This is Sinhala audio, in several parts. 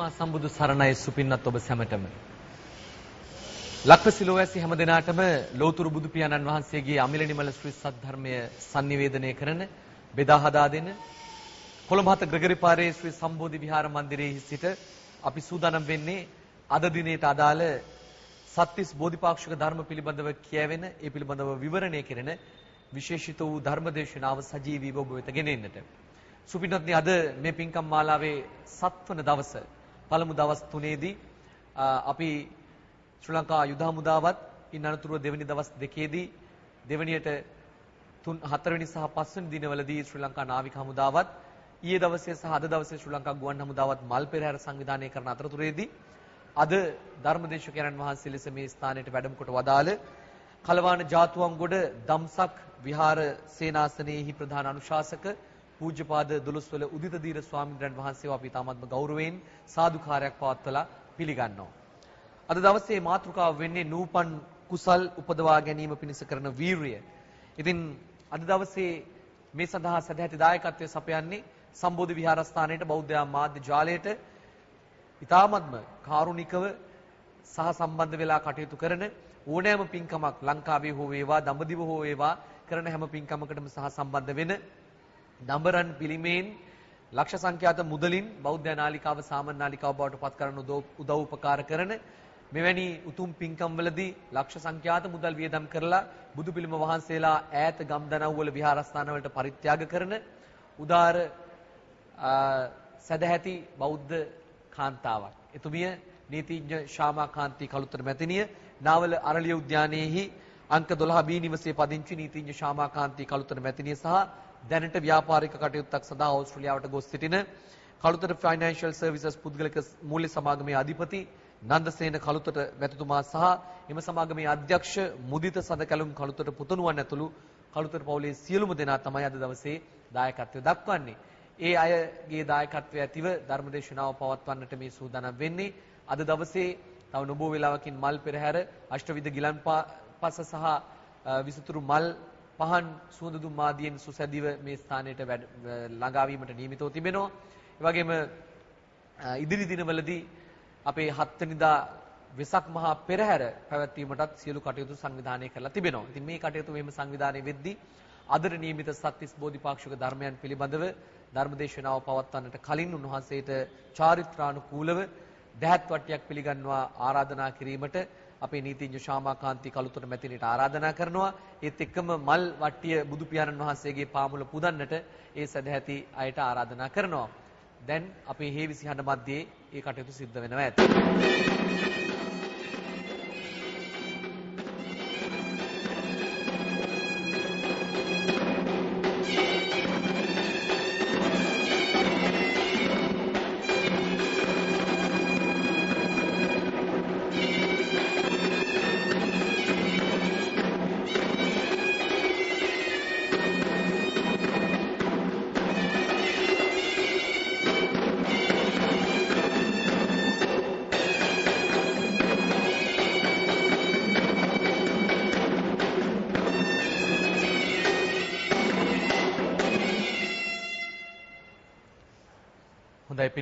සම්මා සම්බුදු සරණයි සුපින්නත් ඔබ සැමටම. ලක්වැසිලෝවැසි හැම දිනාටම ලෝතුරු බුදු පියාණන් වහන්සේගේ අමිල නිමල ශ්‍රී සද්ධර්මය sannivedanaya කරන බෙදා හදා දෙන කොළඹ හත ග්‍රෙගරි පාරේ ශ්‍රී සම්බෝධි විහාර මන්දිරයේ සිට අපි සූදානම් වෙන්නේ අද දිනේට අදාළ සත්‍තිස් බෝධිපාක්ෂික ධර්ම පිළිබඳව කියවෙන ඒ පිළිබඳව විවරණය කෙරෙන විශේෂිත වූ ධර්මදේශනාව සජීවීව ඔබ වෙත ගෙනෙන්නට. සුපින්වත්නි අද මේ පින්කම් මාලාවේ සත්වන දවස පළමු දවස් තුනේදී අපි ශ්‍රී ලංකා යුද හමුදාවත් ඉන් අනතුරුව දෙවැනි දවස් දෙකේදී දෙවැනියට තුන් හතරවෙනි සහ පස්වෙනි දිනවලදී ශ්‍රී ලංකා නාවික හමුදාවත් ඊයේ දවසේ සහ අද දවසේ ශ්‍රී ලංකා ගුවන් හමුදාවත් මල් පෙරහැර සංවිධානය කරන අතරතුරේදී අද ධර්මදේශකයන්න් වහන්සේ ලෙස මේ ස්ථානයට වැඩම කොට වදාළ කලවාන ජාතුවන්ගොඩ දම්සක් විහාර සේනාසනයේහි ප්‍රධාන අනුශාසක පූජ්‍යපාද දොළොස්වල උදිත දීර ස්වාමීන් වහන්සේව අපි තාමත්ම ගෞරවයෙන් සාදුකාරයක් පවත්වලා පිළිගන්නවා. අද දවසේ මාතෘකාව වෙන්නේ නූපන් කුසල් උපදවා ගැනීම පිණිස කරන වීරිය. ඉතින් අද දවසේ මේ සඳහා සදැහැති දායකත්වය සපයන්නේ සම්බෝධි විහාරස්ථානයේ බෞද්ධ මාධ්‍ය ජාලයට ඊ타මත්ම කාරුණිකව සහ සම්බන්ධ වෙලා කටයුතු කරන ඕනෑම පින්කමක් ලංකාවේ හෝ වේවා දඹදිව හෝ වේවා කරන හැම පින්කමකටම සහ සම්බන්ධ වෙන දඹරන් පිළිමේන් ලක්ෂ සංඛ්‍යාත මුදලින් බෞද්ධ නාලිකාව සාමාන්‍ය නාලිකාව බවට පත් කරන උදව් උපකාර කරන මෙවැනි උතුම් පින්කම්වලදී ලක්ෂ සංඛ්‍යාත මුදල් වියදම් කරලා බුදු පිළිම වහන්සේලා ඈත ගම්දනව්වල විහාරස්ථානවලට පරිත්‍යාග කරන උදාර සදැහැති බෞද්ධ කාන්තාවක්. එතුමිය නීතිඥ ශාමා කාන්ති කලුතර මැතිණිය නාවල අරලිය උද්‍යානයේහි අංක 12 බී නිවසේ පදිංචි නීතිඥ ශාමා කාන්ති කලුතර මැතිණිය සහ දැනට ව්‍යාපාරික කටයුත්තක් සඳහා ඕස්ට්‍රේලියාවට ගොස් සිටින කළුතර ෆයිනෑන්ෂල් සර්විසස් පුද්ගලික මූල්‍ය සමාගමේ අධිපති නන්දසේන කළුතර මැතිතුමා සහ එම සමාගමේ අධ්‍යක්ෂ මුදිත සදකැලුම් කළුතර පුතණුවන් ඇතුළු කළුතර පවුලේ සියලුම දෙනා තමයි අද දවසේ දායකත්වය දක්වන්නේ. ඒ අයගේ දායකත්වය ඇතිව ධර්මදේශනාව පවත්වන්නට මේ සූදානම් වෙන්නේ. අද දවසේ තව නොබෝ වේලාවකින් මල් පෙරහැර අෂ්ටවිධ ගිලන්පස සහ විසුතුරු මල් පහන් සුවඳ දුම් ආදියෙන් සුසැදිව මේ ස්ථානයට ළඟා වීමට නියමිතව තිබෙනවා. ඒ වගේම ඉදිරි දිනවලදී අපේ 7 වෙනිදා වෙසක් මහා පෙරහැර පැවැත්වීමටත් සියලු කටයුතු සංවිධානය කරලා තිබෙනවා. ඉතින් මේ කටයුතු මෙහෙම සංවිධානය වෙද්දී අදට නියමිත සත්‍තිස් බෝධිපාක්ෂික ධර්මයන් පිළිබඳව ධර්මදේශනාව පවත්වන්නට කලින් උන්වහන්සේට චාරිත්‍රානුකූලව දැහත් වට්ටියක් පිළිගන්වා ආරාධනා කිරීමට අපේ නීතිඥ ශාමාකාන්ති කලුතර මැතිණියට ආරාධනා කරනවා. ඒත් එක්කම මල් වට්ටිය බුදු පියාණන් වහන්සේගේ පාමුල පුදන්නට ඒ සදැහැති අයට ආරාධනා කරනවා. දැන් අපේ හේවිසි හඬ මැද්දේ ඒ කටයුතු සිද්ධ වෙනවා ඇති.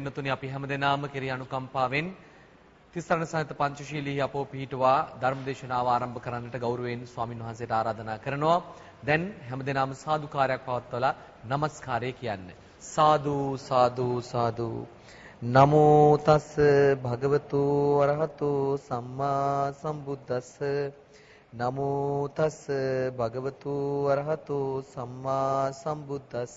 පින්නතුනි අපි හැමදෙනාම කෙරෙහි අනුකම්පාවෙන් තිස්සරණ සහිත පංචශීලී අපෝ පිහිටුවා ධර්මදේශනාව ආරම්භ කරන්නට ගෞරවයෙන් ස්වාමින් වහන්සේට ආරාධනා කරනවා. දැන් හැමදෙනාම සාදුකාරයක් පවත්වලා নমස්කාරය කියන්න. සාදු සාදු සාදු නමෝ තස් භගවතු අරහතු සම්මා සම්බුද්දස්ස නමෝ තස් භගවතු අරහතු සම්මා සම්බුද්දස්ස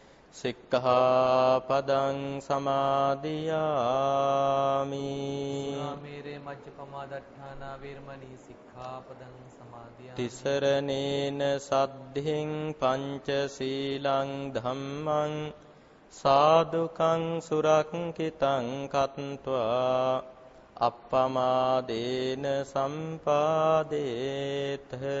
සික්ඛාපදං සමාදියාමි සුරාමේරේ මජ්ජපමා දට්ඨානා වේරමණී සික්ඛාපදං සමාදියාමි තිසරණේන සද්ධින් පංචශීලං ධම්මං සාදුකං සුරක්කිතං කତ୍වා අප්පමාදේන සම්පාදේත ආමභන්ති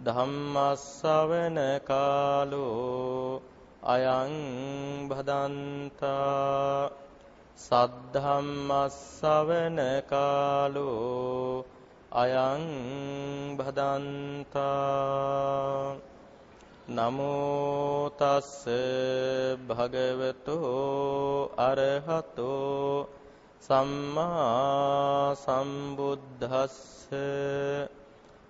ධම්මස්සවන කාලෝ අයං භදන්තා සද්ධම්මස්සවන කාලෝ අයං භදන්තා නමෝ තස්ස භගවතෝ අරහතෝ සම්මා සම්බුද්දස්ස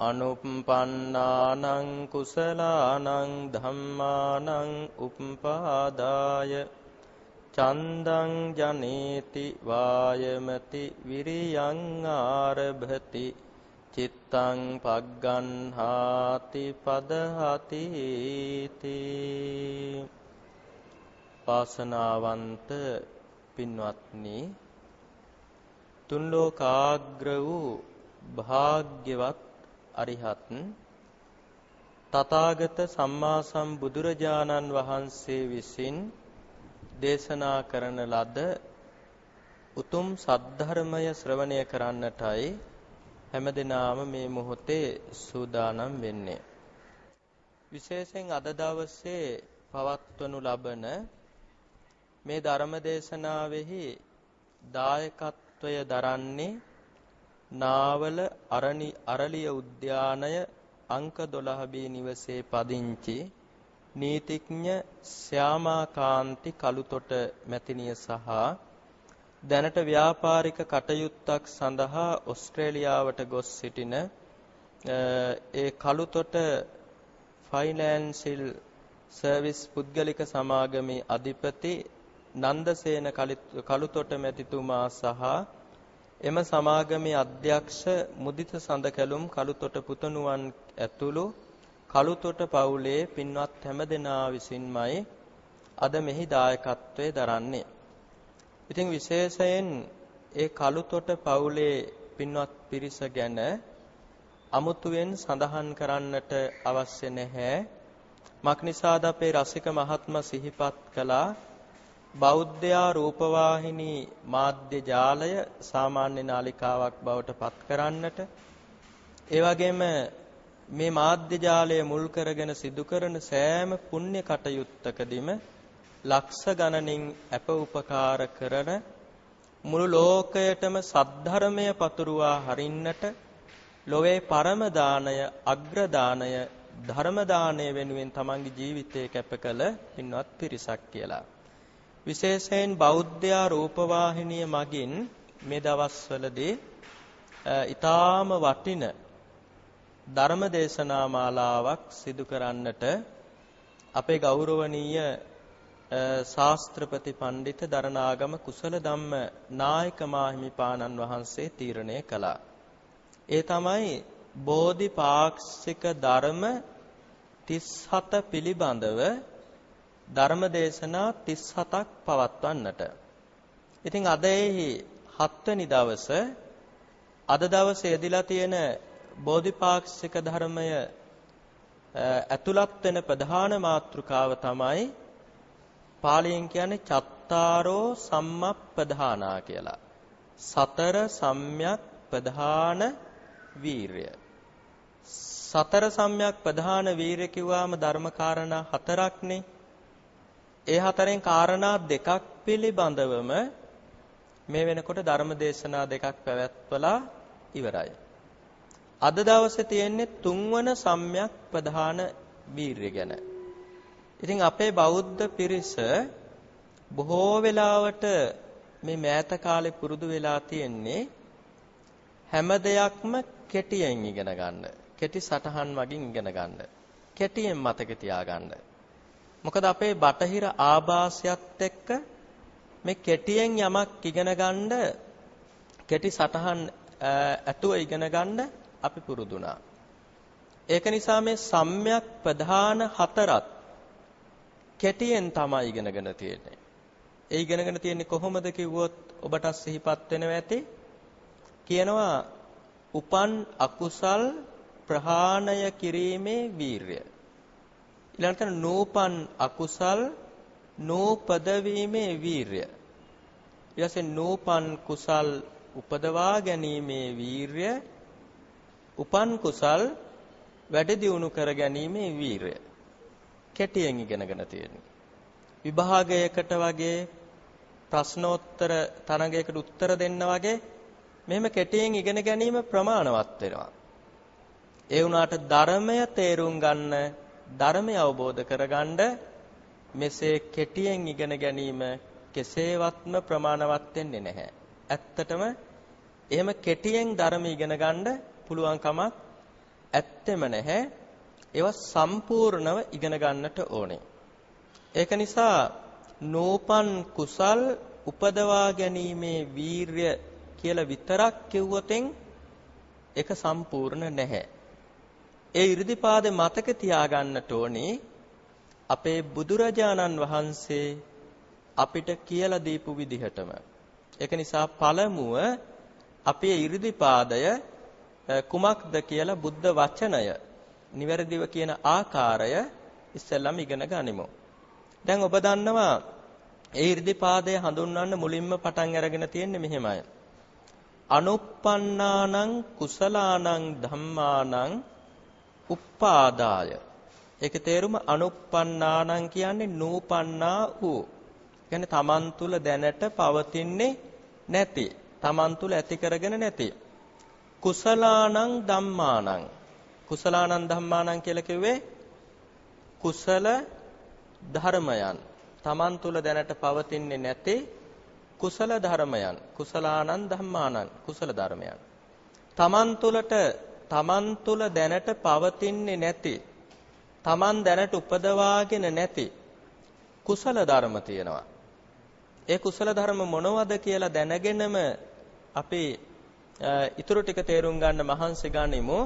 අනුප්පන්නානං කුසලානං ධම්මානං උප්පාදාය චන්දං ජනේති වායමති විරියං ආරභති චිත්තං පග්ගන්හාති පදහති තී වාසනාවන්ත පින්වත්නි තුන් ලෝකාග්‍ර වූ භාග්‍යවත් අරිහත්. තථාගත සම්මා සම්බුදුරජාණන් වහන්සේ විසින් දේශනා කරන ලද උතුම් සද්ධර්මය ශ්‍රවණය කරන්නටයි හැමදෙනාම මේ මොහොතේ සූදානම් වෙන්නේ. විශේෂයෙන් අද දවසේ පවත්වනු ලබන මේ ධර්ම දේශනාවෙහි දායකත්වය දරන්නේ නාවල අරණි අරලිය උද්‍යානය අංක 12 බී නිවසේ පදිංචි නීතිඥ ශ්‍යාමාකාන්ති කළුතොට මැතිණිය සහ දැනට ව්‍යාපාරික කටයුත්තක් සඳහා ඕස්ට්‍රේලියාවට ගොස් සිටින ඒ කළුතොට ෆයිනෑන්ෂල් සර්විස් පුද්ගලික සමාගමේ අධිපති නන්දසේන කළුතොට මැතිතුමා සහ එම සමාගමේ අධ්‍යක්ෂ මුදිත සඳකැලුම් කළුතොට පුතණුවන් ඇතුළු කළුතොට පවුලේ පින්වත් හැමදෙනා විසින්මයි අද මෙහි දායකත්වයේ දරන්නේ. ඉතින් විශේෂයෙන් ඒ කළුතොට පවුලේ පින්වත් පිරිස ගැන අමුතුවෙන් සඳහන් කරන්නට අවශ්‍ය නැහැ. මක්නිසාද අපේ රසික මහත්ම සිහිපත් කළා බෞද්ධයා රූපවාහිනී මාධ්‍ය ජාලය සාමාන්‍ය නාලිකාවක් බවට පත් කරන්නට ඒ වගේම මේ මාධ්‍ය ජාලය මුල් කරගෙන සිදු කරන සෑම පුණ්‍ය කටයුත්තකදීම ලක්ෂ ගණනින් අප උපකාර කරන මුළු ලෝකයටම සද්ධර්මය පතුරුවා හරින්නට ලොවේ පරම දාණය අග්‍ර දාණය ධර්ම දාණය වෙනුවෙන් තමන්ගේ ජීවිතය කැප කළ පින්වත් පිරිසක් කියලා. විශේෂයෙන් බෞද්ධයා රූපවාහිනිය මගින් මේ දවස්වලදී ඊටාම වටින ධර්ම දේශනා මාලාවක් සිදු කරන්නට අපේ ගෞරවනීය ශාස්ත්‍රපති පඬිත දරණාගම කුසල ධම්ම නායක මාහිමිපාණන් වහන්සේ තීරණය කළා. ඒ තමයි බෝධිපාක්ෂික ධර්ම 37 පිළිබඳව ධර්ම දේශනා 37ක් පවත්වන්නට. ඉතින් අද එහි 7 වෙනි දවස අද දවසේ යෙදিলা තියෙන බෝධිපාක්ෂික ධර්මය ඇතුළත් වෙන ප්‍රධාන මාතෘකාව තමයි පාලියෙන් කියන්නේ චත්තාරෝ සම්මප්පදානා කියලා. සතර සම්‍යක් ප්‍රධාන වීරය. සතර සම්‍යක් ප්‍රධාන වීරය කිව්වාම ධර්මකාරණා හතරක්නේ. ඒ හතරෙන් කාරණා දෙකක් පිළිබඳවම මේ වෙනකොට ධර්ම දේශනා දෙකක් පැවැත්වලා ඉවරයි. අද දවසේ තියෙන්නේ තුන්වන සම්‍යක් ප්‍රධාන වීරය ගැන. ඉතින් අපේ බෞද්ධ පිරිස බොහෝ වෙලාවට මේ මෑත කාලේ පුරුදු වෙලා තියෙන්නේ හැම දෙයක්ම කෙටියෙන් ඉගෙන ගන්න. කෙටි සටහන් වලින් ඉගෙන ගන්න. කෙටියෙන් මතක තියාගන්න. මොකද අපේ බටහිර ආభాසයත් එක්ක මේ කෙටියෙන් යමක් ඉගෙන ගන්න කෙටි සටහන් ඇතුව ඉගෙන ගන්න අපි පුරුදුනා. ඒක නිසා මේ සම්‍යක් ප්‍රධාන හතරත් කෙටියෙන් තමයි ඉගෙනගෙන තියෙන්නේ. ඒ ඉගෙනගෙන තියෙන්නේ කොහොමද කිව්වොත් ඔබට සිහිපත් වෙනවා ඇති. කියනවා උපන් අකුසල් ප්‍රහාණය කිරීමේ වීරය. ඊළඟට නූපන් අකුසල් නූපදවීමේ වීරය. ඊටසේ නූපන් කුසල් උපදවා ගැනීමේ වීරය. උපන් කුසල් වැඩි දියුණු කර ගැනීමේ වීරය. කෙටියෙන් ඉගෙනගෙන තියෙන්නේ. විභාගයකට වගේ ප්‍රශ්නෝත්තර තරඟයකට උත්තර දෙන්න වගේ මෙහෙම කෙටියෙන් ඉගෙන ගැනීම ප්‍රමාණවත් වෙනවා. ඒ වුණාට ධර්මය තේරුම් ගන්න ධර්මය අවබෝධ කරගන්න මෙසේ කෙටියෙන් ඉගෙන ගැනීම කෙසේවත්ම ප්‍රමාණවත් වෙන්නේ නැහැ. ඇත්තටම එහෙම කෙටියෙන් ධර්ම ඉගෙන ගන්න පුළුවන් කමක් ඇත්තෙම නැහැ. ඒවා සම්පූර්ණව ඉගෙන ගන්නට ඕනේ. ඒක නිසා නෝපන් කුසල් උපදවා ගැනීමේ වීරය කියලා විතරක් කිව්වොතෙන් ඒක සම්පූර්ණ නැහැ. ඒ 이르දිපාද මතක තියාගන්නට ඕනේ අපේ බුදුරජාණන් වහන්සේ අපිට කියලා දීපු විදිහටම. ඒක නිසා පළමුව අපේ 이르දිපාදය කුමක්ද කියලා බුද්ධ වචනය නිවැරදිව කියන ආකාරය ඉස්සෙල්ලම ඉගෙන ගනිමු. දැන් ඔබ දන්නවා ඒ 이르දිපාදය හඳුන්වන්න මුලින්ම පටන් අරගෙන තියෙන්නේ මෙහෙමයි. අනුප්පන්නානං කුසලානං ධම්මානං උප්පාදාය. ඒකේ තේරුම අනුප්පන්නානං කියන්නේ නූපන්නා වූ. කියන්නේ තමන් තුල දැනට පවතින්නේ නැති. තමන් තුල ඇති කරගෙන නැති. කුසලානං ධම්මානං කුසලානං ධම්මානං කියලා කිව්වේ කුසල ධර්මයන් තමන් තුල දැනට පවතින්නේ නැති කුසල ධර්මයන් කුසලානං ධම්මානං කුසල ධර්මයන් තමන් තුලට තමන් තුල දැනට පවතින්නේ නැති Taman දැනට උපදවාගෙන නැති කුසල ධර්ම තියෙනවා. ඒ කුසල ධර්ම මොනවද කියලා දැනගෙනම අපි ඊටු ටික තේරුම් ගන්න මහන්සි ගනිමු.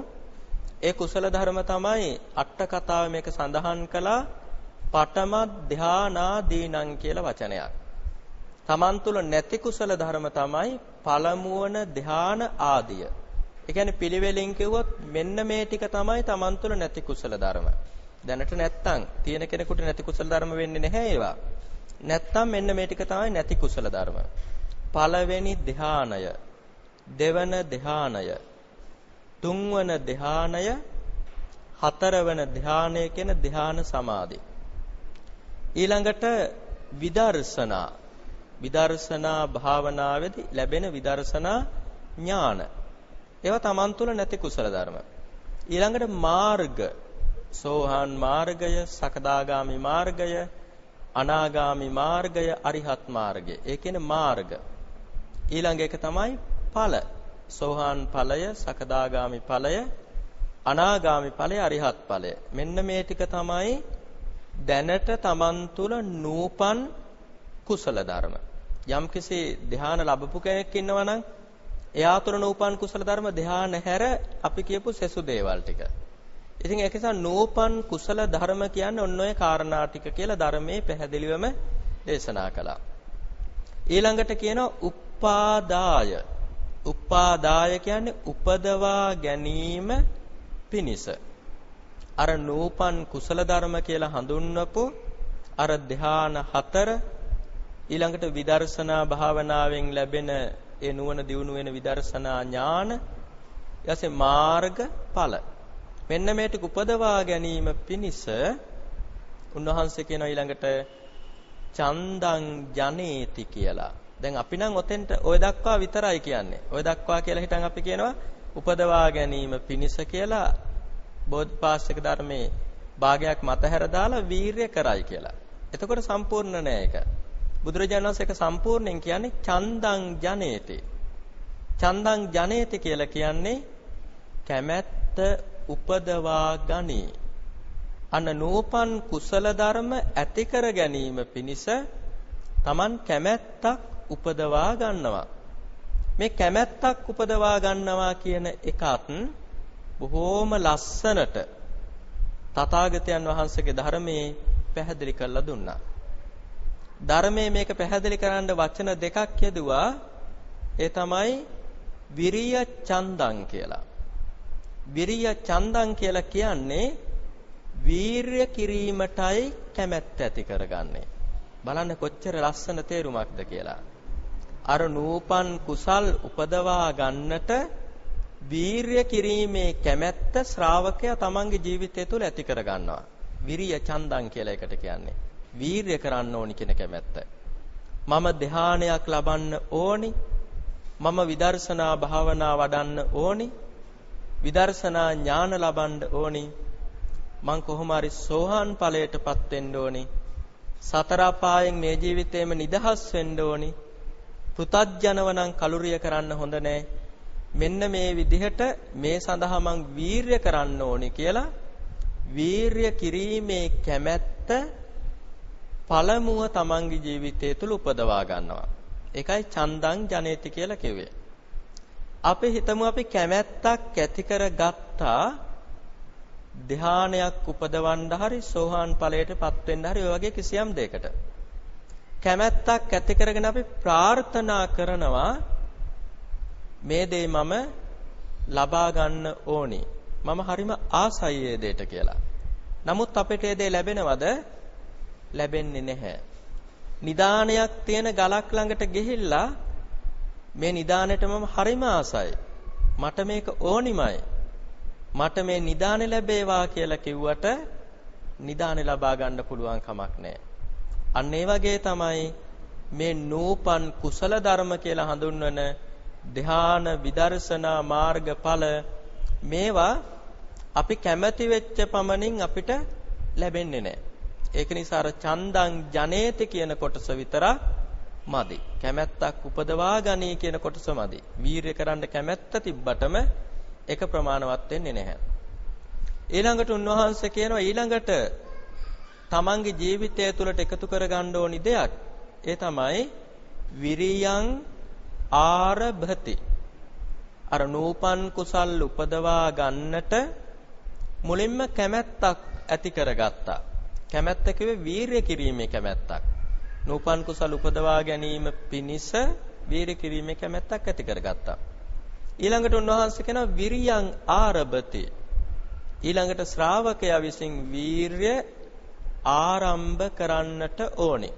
ඒ කුසල ධර්ම තමයි අට කතාවේ මේක සඳහන් කළා පඨම ධානාදීනං කියලා වචනයක්. Taman තුල නැති කුසල ධර්ම තමයි පළමුවන ධාන ආදිය. ඒ කියන්නේ පිළිවෙලින් කිව්වොත් මෙන්න මේ ටික තමයි Taman තුල නැති කුසල ධර්ම. දැනට නැත්තම් තියෙන කෙනෙකුට නැති කුසල ධර්ම වෙන්නේ නැහැ ඒවා. නැත්තම් මෙන්න මේ ටික තමයි නැති කුසල ධර්ම. පළවෙනි ධානය, දෙවන ධානය, තුන්වන ධානය, හතරවන ධානය කියන ධාන සමාධි. ඊළඟට විදර්ශනා විදර්ශනා භාවනාවේදී ලැබෙන විදර්ශනා ඥාන ඒවා Taman තුල නැති කුසල ධර්ම. ඊළඟට මාර්ග. සෝහාන් මාර්ගය සකදාගාමි මාර්ගය අනාගාමි මාර්ගය අරිහත් මාර්ගය. ඒ කියන්නේ මාර්ග. ඊළඟ එක තමයි ඵල. සෝහාන් ඵලය සකදාගාමි ඵලය අනාගාමි ඵලය අරිහත් ඵලය. මෙන්න මේ ටික තමයි දැනට Taman තුල නූපන් කුසල ධර්ම. යම්කිසි ධ්‍යාන ලැබපු කෙනෙක් ඉන්නවා නම් එයා තුළ නූපන් කුසල ධර්ම ධ්‍යාන හැර අපි කියපු සෙසු දේවල් ටික. ඉතින් ඒක නිසා නූපන් කුසල ධර්ම කියන්නේ ඔන්න ඔය කාරණා ටික කියලා ධර්මයේ පැහැදිලිවම දේශනා කළා. ඊළඟට කියනවා උපාදාය. උපාදාය කියන්නේ උපදවා ගැනීම පිනිස. අර නූපන් කුසල ධර්ම කියලා හඳුන්වපු අර ධ්‍යාන හතර ඊළඟට විදර්ශනා භාවනාවෙන් ලැබෙන ඒ නුවණ දියුණු වෙන විදර්ශනා ඥාන ඊපස්සේ මාර්ගඵල මෙන්න මේ ටික උපදවා ගැනීම පිණිස උන්වහන්සේ කියන ඊළඟට චන්දං ජනේති කියලා. දැන් අපි නම් ඔතෙන්ට ඔය දක්වා විතරයි කියන්නේ. ඔය දක්වා කියලා හිටන් අපි කියනවා උපදවා ගැනීම පිණිස කියලා බෝධිපාශක ධර්මයේ භාගයක් මතහැර දාලා වීරය කරයි කියලා. එතකොට සම්පූර්ණ නෑ ඒක. බුදුරජාණන් වහන්සේ ඒක සම්පූර්ණයෙන් කියන්නේ චන්දං ජනේති. චන්දං ජනේති කියලා කියන්නේ කැමැත්ත උපදවා ගනි. අන්න නූපන් කුසල ධර්ම ඇති කර ගැනීම පිණිස Taman කැමැත්තක් උපදවා ගන්නවා. මේ කැමැත්තක් උපදවා ගන්නවා කියන එකත් බොහෝම ලස්සනට තථාගතයන් වහන්සේගේ ධර්මයේ පැහැදිලි කරලා දුන්නා. ධර්මයේ මේක පැහැදිලි කරන්න වචන දෙකක් යෙදුවා. ඒ තමයි විරිය චන්දං කියලා. විරිය චන්දං කියලා කියන්නේ වීරය කිරීමටයි කැමැත්ත ඇති කරගන්නේ. බලන්න කොච්චර ලස්සන තේරුමක්ද කියලා. අර නූපන් කුසල් උපදවා ගන්නට වීරය කිරීමේ කැමැත්ත ශ්‍රාවකයා තමන්ගේ ජීවිතය තුළ ඇති කර ගන්නවා. විරිය චන්දං කියලා එකට කියන්නේ. වීරය කරන්න ඕනි කියන කැමැත්ත. මම ධානයක් ලබන්න ඕනි. මම විදර්ශනා භාවනා වඩන්න ඕනි. විදර්ශනා ඥාන ලබන්න ඕනි. මං කොහොම හරි සෝහාන් ඵලයටපත් වෙන්න ඕනි. සතර අපායෙන් මේ ජීවිතේම නිදහස් වෙන්න ඕනි. පෘතජ්ජනව නම් කලුරිය කරන්න හොඳ නෑ. මෙන්න මේ විදිහට මේ සඳහා මං වීරය කරන්න ඕනි කියලා වීරය කිරීමේ කැමැත්ත පළමුව තමන්ගේ ජීවිතය තුළ උපදවා ගන්නවා. ඒකයි චන්දං ජනේති කියලා කිව්වේ. අපි හිතමු අපි කැමැත්තක් ඇති කරගත්තා ධානයක් උපදවන්න හරි සෝහාන් ඵලයටපත් වෙන්න හරි ඔය වගේ කිසියම් දෙයකට කැමැත්තක් ඇති කරගෙන අපි ප්‍රාර්ථනා කරනවා මේ දේ මම ලබා ගන්න ඕනි මම හරිම ආසයි ඒ දෙයට කියලා. නමුත් අපිට ඒ දේ ලැබෙනවද? ලැබෙන්නේ නැහැ. නිදානයක් තියෙන ගලක් ළඟට ගිහිල්ලා මේ නිදානෙට මම හරිම ආසයි. මට මේක ඕනිමයි. මට මේ නිදානෙ ලැබේවා කියලා කිව්වට නිදානෙ ලබා ගන්න පුළුවන් කමක් නැහැ. අන්න ඒ වගේ තමයි මේ නූපන් කුසල ධර්ම කියලා හඳුන්වන ධ්‍යාන විදර්ශනා මාර්ගඵල මේවා අපි කැමැති වෙච්ච පමණින් අපිට ලැබෙන්නේ නැහැ. ඒක නිසා අර චන්දං ජනේති කියන කොටස විතරක් මදි. කැමැත්තක් උපදවා ගනී කියන කොටස මදි. වීරිය කරන්න කැමැත්ත තිබ්බටම ඒක ප්‍රමාණවත් වෙන්නේ නැහැ. ඊළඟට උන්වහන්සේ කියනවා ඊළඟට තමන්ගේ ජීවිතය තුළට එකතු කරගන්න ඕනි දෙයක්. ඒ තමයි විරියං ආරභති. අර නූපන් කුසල් උපදවා ගන්නට මුලින්ම කැමැත්තක් ඇති කරගත්තා. කැමැත්ත කිව්වේ වීරිය කිරීමේ කැමැත්තක්. නූපන් කුසල් උපදවා ගැනීම පිණිස වීරිය කිරීමේ කැමැත්තක් ඇති කරගත්තා. ඊළඟට උන්වහන්සේ කියනවා විරියං ආරභති. ඊළඟට ශ්‍රාවකයා විසින් වීරය ආරම්භ කරන්නට ඕනේ.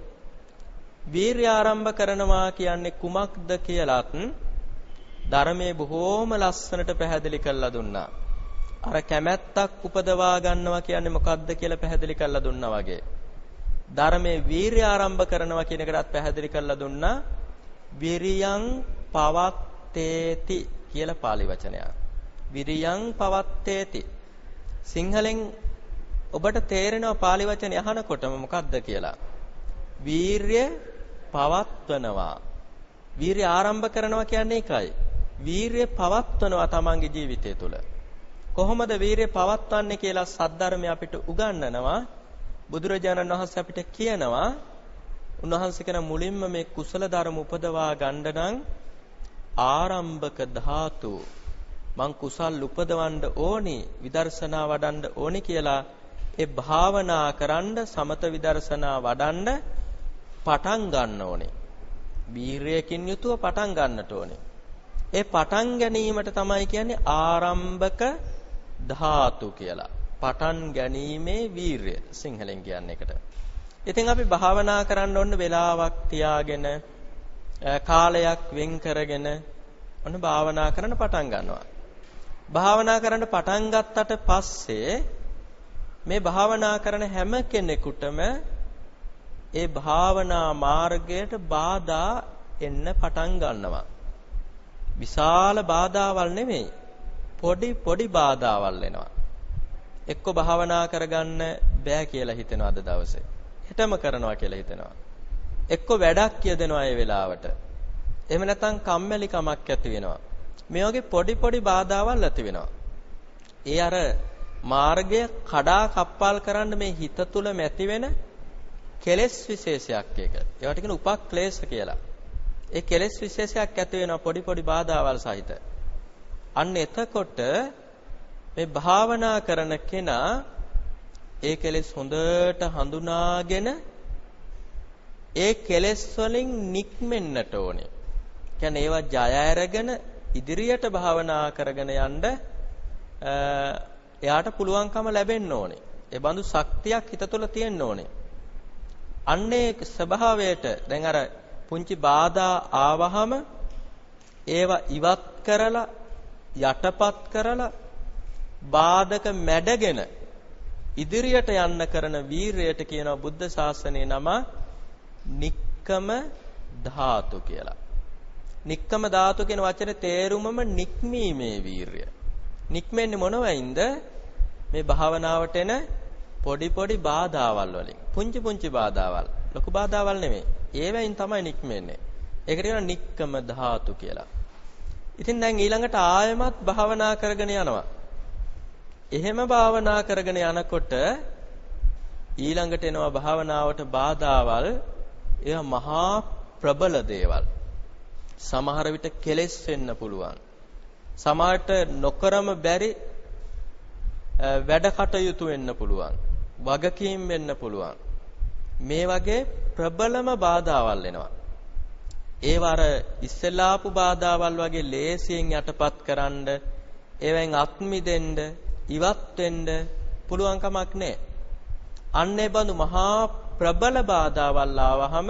වීරය ආරම්භ කරනවා කියන්නේ කුමක්ද කියලත් ධර්මයේ බොහෝම ලස්සනට පැහැදිලි කරලා දුන්නා. අර කැමැත්තක් උපදවා ගන්නවා කියන්නේ මොකක්ද කියලා පැහැදිලි කරලා දුන්නා වගේ. ධර්මයේ වීරය ආරම්භ කරනවා කියන එකටත් පැහැදිලි කරලා දුන්නා. විරියං පවත්තේති කියලා pāli වචනයක්. විරියං පවත්තේති. සිංහලෙන් ඔබට තේරෙනවා pāli වචනේ අහනකොටම මොකක්ද කියලා. වීරය පවත්වනවා. වීරය ආරම්භ කරනවා කියන්නේ ඒකයි. වීරය පවත්වනවා තමන්ගේ ජීවිතය තුළ. කොහොමද වීරය පවත්වන්නේ කියලා සද්ධර්මය අපිට උගන්වනවා. බුදුරජාණන් වහන්සේ අපිට කියනවා උන්වහන්සේ කියන මුලින්ම මේ කුසල ධර්ම උපදවා ගන්න නම් ආරම්භක ධාතු මං කුසල් උපදවන්න ඕනි විදර්ශනා වඩන්න ඕනි කියලා ඒ භාවනා කරන්න සමත විදර්ශනා වඩන්න පටන් ගන්න ඕනේ. වීරයකින් යුතුව පටන් ගන්නට ඕනේ. ඒ පටන් ගැනීමට තමයි කියන්නේ ආරම්භක ධාතු කියලා. පටන් ගැනීමේ වීරය සිංහලෙන් කියන්නේ එකට. ඉතින් අපි භාවනා කරන්න ඕන වෙලාවක් තියාගෙන කාලයක් වෙන් කරගෙන ඔන්න භාවනා කරන්න පටන් ගන්නවා. භාවනා කරන්න පටන් ගත්තට පස්සේ මේ භාවනා කරන හැම කෙනෙකුටම ඒ භාවනා මාර්ගයට බාධා එන්න පටන් ගන්නවා. විශාල බාධාවල් නෙමෙයි. පොඩි පොඩි බාධාවල් එනවා. එක්ක භාවනා කරගන්න බෑ කියලා හිතෙනවා අද දවසේ. හෙටම කරනවා කියලා හිතෙනවා. එක්ක වැඩක් කියදෙනවා ඒ වෙලාවට. එහෙම නැත්නම් කම්මැලි කමක් ඇති වෙනවා. මේ වගේ පොඩි පොඩි බාධාවල් ඇති වෙනවා. ඒ අර මාර්ගය කඩා කප්පල් කරන්න මේ හිත තුල මැති වෙන කෙලෙස් විශේෂයක් ඒක. ඒවට කියන උපක්ලේශ කියලා. ඒ කෙලෙස් විශේෂයක් ඇති වෙනවා පොඩි පොඩි බාධාවල් සහිත. අන්න එතකොට මේ භාවනා කරන කෙනා ඒ කෙලෙස් හොඳට හඳුනාගෙන ඒ කෙලෙස් වලින් නික්මෙන්නට ඕනේ. කියන්නේ ඒවා ජය අරගෙන ඉදිරියට භාවනා කරගෙන යන්න එයාට පුළුවන්කම ලැබෙන්න ඕනේ. ඒ බඳු ශක්තියක් හිත තුළ තියෙන්න ඕනේ. අන්නේ ස්වභාවයට දැන් අර පුංචි බාධා ආවහම ඒවා ඉවත් කරලා යටපත් කරලා බාධක මැඩගෙන ඉදිරියට යන්න කරන වීරයට කියනවා බුද්ධ ශාසනයේ නම නික්කම ධාතු කියලා. නික්කම ධාතු කියන වචනේ තේරුමම නික්මීමේ වීරය. නික්මෙන්නේ මොනවයින්ද? මේ භාවනාවට එන පොඩි පොඩි බාධාවල් වලින්. පුංචි පුංචි බාධාවල්. ලොකු බාධාවල් නෙමෙයි. ඒවෙන් තමයි නික්මෙන්නේ. ඒකට කියනවා නික්කම ධාතු කියලා. ඉතින් දැන් ඊළඟට ආයමත් භාවනා කරගෙන යනවා. එහෙම භාවනා කරගෙන යනකොට ඊළඟට එනවා භාවනාවට බාධාවල් ඒවා මහා ප්‍රබල දේවල්. සමහර විට කෙලෙස් වෙන්න පුළුවන්. සමහරට නොකරම බැරි වැඩ කටයුතු වෙන්න පුළුවන්. වගකීම් වෙන්න පුළුවන්. මේ වගේ ප්‍රබලම බාධාවල් එනවා. ඒවා අර ඉස්සලාපු බාධාවල් වගේ ලේසියෙන් යටපත් කරන්න ඒවෙන් අත් මිදෙන්න ඉවත් වෙන්න පුළුවන් කමක් නැහැ. අන්නේ බඳු මහා ප්‍රබල බාධාවල් ආවහම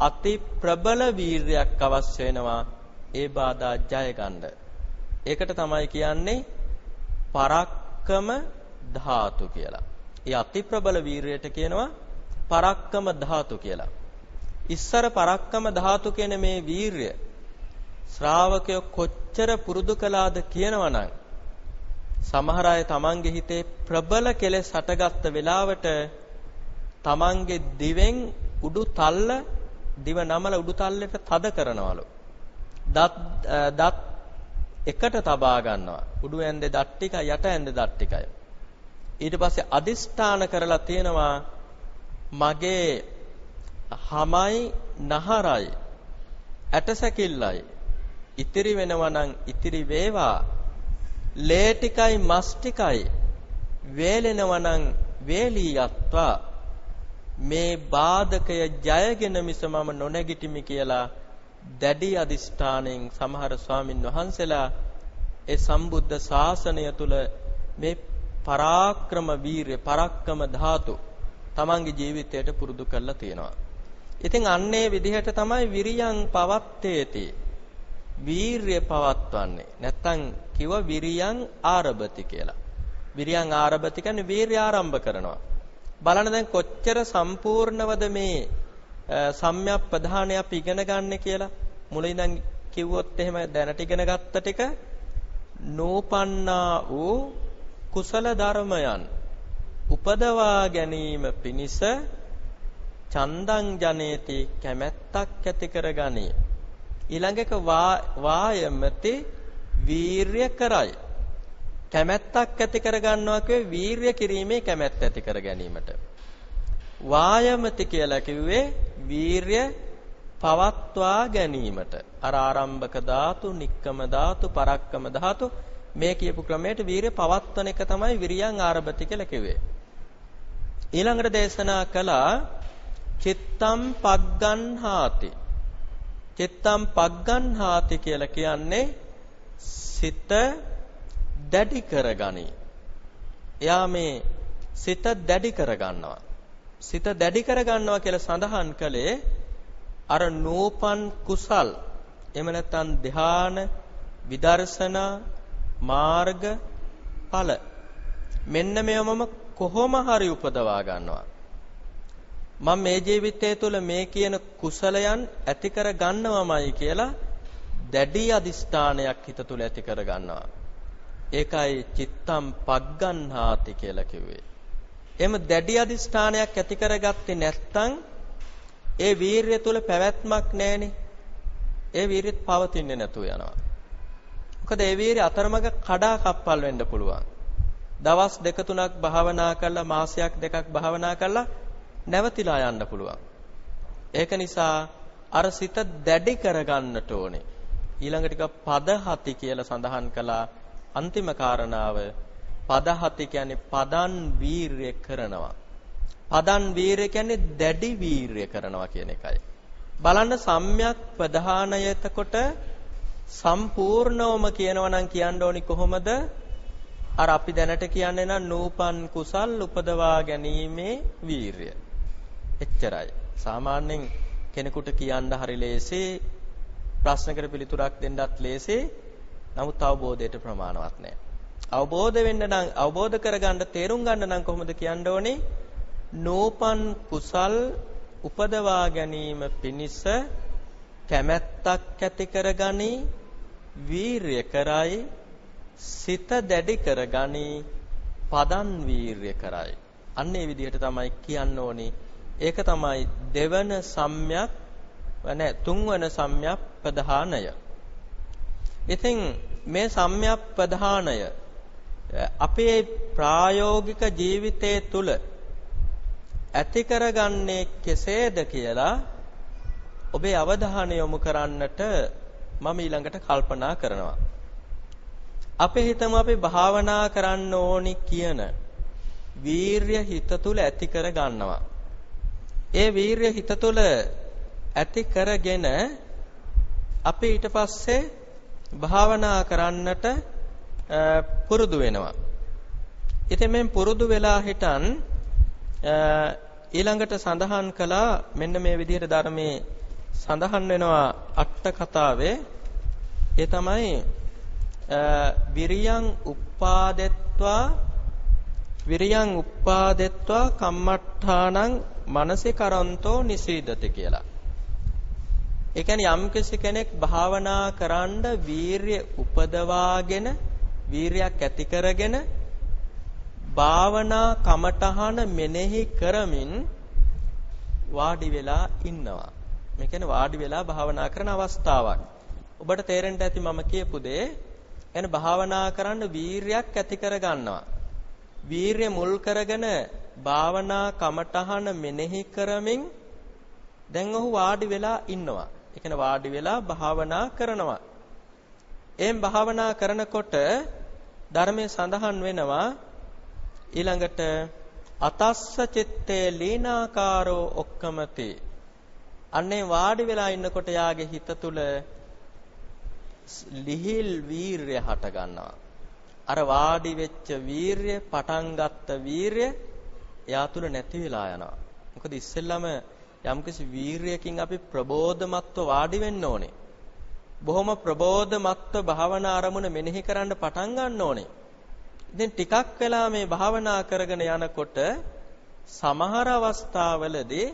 අති ප්‍රබල වීරයක් අවශ්‍ය වෙනවා ඒ බාධා ජය ගන්න. ඒකට තමයි කියන්නේ පරක්කම ධාතු කියලා. ඒ අති ප්‍රබල වීරයට කියනවා පරක්කම ධාතු කියලා. ඉස්සර පරක්කම ධාතු කියන මේ වීරය ශ්‍රාවකයෝ කොච්චර පුරුදු කළාද කියනවනම් සමහර අය තමන්ගේ හිතේ ප්‍රබල කෙලෙස් හටගත්ත වෙලාවට තමන්ගේ දිවෙන් උඩු තල්ල දිව නමල උඩු තල්ලට තද කරනවලු. දත් දත් එකට තබා ගන්නවා. උඩු ඇන්දේ දත් ටිකයි යට ඇන්දේ දත් ටිකයි. ඊට පස්සේ අදිෂ්ඨාන කරලා තියෙනවා මගේ හමයි නහරයි ඇටසැකිල්ලයි. ඉතිරි වෙනවා නම් ඉතිරි වේවා. ලේ ටිකයි මස් ටිකයි. වේලෙනවා නම් වේලී යත්වා මේ බාධකය ජයගෙන මිස මම නොනැගිටිමි කියලා දැඩි අදිෂ්ඨාණයෙන් සමහර ස්වාමින් වහන්සේලා ඒ සම්බුද්ධ ශාසනය තුල මේ පරාක්‍රම වීරය පරක්කම ධාතු තමන්ගේ ජීවිතයට පුරුදු කරලා තියෙනවා. ඉතින් අන්නේ විදිහට තමයි විරියං පවත්තේති. වීරය පවත්වන්නේ. නැත්තම් කිව්ව විරියං ආරභති කියලා. විරියං ආරභති කියන්නේ වීරය ආරම්භ කරනවා. බලන්න දැන් කොච්චර සම්පූර්ණවද මේ සම්‍යක් ප්‍රධානය අපි ඉගෙන ගන්න කියලා මුලින්නම් කිව්වොත් එහෙම දැනට ඉගෙන ගත්ත ටික නෝපන්නා වූ කුසල ධර්මයන් උපදවා ගැනීම පිණිස චන්දං ජනේති කැමැත්තක් ඇති කරගනී. ඊළඟක වායමති වීරය කරයි. කැමැත්තක් ඇති කරගන්නවා කියේ වීරය කිරීමේ කැමැත්ත ඇති කර ගැනීමට. වායමති කියලා කිව්වේ වීරය පවත්වා ගැනීමට. අර ආරම්භක ධාතු, නික්කම ධාතු, පරක්කම ධාතු මේ කියපු ක්‍රමයට වීරය පවත්වන එක තමයි විරියං ආරභති කියලා කිව්වේ. ඊළඟට දේශනා කළා චිත්තම් පග්ගන්හාති. චිත්තම් පග්ගන්හාති කියලා කියන්නේ සිත දැඩි කරගනි. එයා මේ සිත දැඩි කරගන්නවා. සිත දැඩි කරගන්නවා කියලා සඳහන් කළේ අර නූපන් කුසල් එහෙම නැත්නම් ධ්‍යාන විදර්ශනා මාර්ග ඵල මෙන්න මේවම කොහොම හරි උපදවා ගන්නවා මම මේ ජීවිතය තුළ මේ කියන කුසලයන් ඇති කර ගන්නවමයි කියලා දැඩි අදිස්ථානයක් හිත තුළ ඇති කර ගන්නවා ඒකයි චිත්තම් පග්ගන්හාති කියලා කිව්වේ එහෙම දැඩි අදිස්ථානයක් ඇති කරගත්තේ නැත්නම් ඒ වීරිය තුල පැවැත්මක් නැහෙනේ. ඒ වීරියත් පවතින්නේ නැතුව යනවා. මොකද ඒ වීරිය අතරමඟ කඩා කප්පල් වෙන්න පුළුවන්. දවස් දෙක තුනක් භාවනා කරලා මාසයක් දෙකක් භාවනා කරලා නැවතිලා යන්න පුළුවන්. ඒක නිසා අර සිත දැඩි කරගන්නට ඕනේ. ඊළඟ ටික පදහති කියලා සඳහන් කළා අන්තිම කාරණාව පදහති කියන්නේ පදන් වීරය කරනවා. පදන් වීරය කියන්නේ දැඩි වීරය කරනවා කියන එකයි. බලන්න සම්‍යක් ප්‍රධානය එතකොට සම්පූර්ණවම කියනවා නම් කියන්න ඕනි කොහොමද? අර අපි දැනට කියන්නේ නම් නූපන් කුසල් උපදවා ගැනීමේ වීරය. එච්චරයි. සාමාන්‍යයෙන් කෙනෙකුට කියන්න හරි ලේසි ප්‍රශ්නකට පිළිතුරක් දෙන්නත් ලේසි. නමුත් අවබෝධයට ප්‍රමාණවත් නැහැ. අවබෝධ වෙන්න නම් අවබෝධ කරගන්න තේරුම් ගන්න නම් කොහොමද කියන්න ඕනේ? නෝපන් කුසල් උපදවා ගැනීම පිණිස කැමැත්තක් ඇති කරගනි වීරය කරයි සිත දැඩි කරගනි පදන් වීරය කරයි අන්න ඒ විදිහට තමයි කියන්න ඕනි ඒක තමයි දෙවන සම්‍යක් නැ තුන්වන සම්‍යක් ප්‍රධානය ඉතින් මේ සම්‍යක් ප්‍රධානය අපේ ප්‍රායෝගික ජීවිතයේ තුල ඇති කරගන්නේ කෙසේද කියලා ඔබේ අවධානය යොමු කරන්නට මම ඊළඟට කල්පනා කරනවා. අපි හිතමු අපි භාවනා කරන්න ඕනි කියන වීරය හිත තුල ඇති කර ගන්නවා. ඒ වීරය හිත තුල ඇති කරගෙන අපි ඊට පස්සේ භාවනා කරන්නට පුරුදු වෙනවා. ඉතින් මේ පුරුදු වෙලා හිටන් ඊළඟට සඳහන් කළා මෙන්න මේ විදිහට ධර්මයේ සඳහන් වෙනවා අට කතාවේ ඒ තමයි විරියං උප්පාදෙත්වා විරියං උප්පාදෙත්වා කම්මට්ඨානං මනසිකරන්තෝ නිසීදති කියලා. ඒ කියන්නේ යම් කෙනෙක් භාවනා කරන්න වීරිය උපදවාගෙන වීරියක් ඇති කරගෙන භාවනා කමඨහන මෙනෙහි කරමින් වාඩි වෙලා ඉන්නවා. මේ කියන්නේ වාඩි වෙලා භාවනා කරන අවස්ථාවක්. ඔබට තේරෙන්න ඇති මම කියපු දේ එන භාවනා කරන්න වීරියක් ඇති කර ගන්නවා. වීරිය මුල් කරගෙන භාවනා කමඨහන මෙනෙහි කරමින් දැන් ඔහු වාඩි වෙලා ඉන්නවා. ඒ කියන්නේ වාඩි වෙලා භාවනා කරනවා. එම් භාවනා කරනකොට ධර්මයේ සඳහන් වෙනවා ඊළඟට අතස්ස චිත්තේ ලීනාකාරෝ ඔක්කමති අන්නේ වාඩි වෙලා ඉන්නකොට යාගේ හිත තුල ලිහිල් වීරය හට ගන්නවා අර වාඩි වෙච්ච වීරය පටන් ගත්ත වීරය එයා තුල නැති වෙලා යනවා මොකද ඉස්සෙල්ලාම යම්කිසි වීරයකින් අපි ප්‍රබෝධමත්ව වාඩි වෙන්න ඕනේ බොහොම ප්‍රබෝධමත්ව භාවනා ආරමුණ මෙනෙහි කරන්න පටන් ගන්න ඕනේ. ඉතින් ටිකක් වෙලා මේ භාවනා කරගෙන යනකොට සමහර අවස්ථාවලදී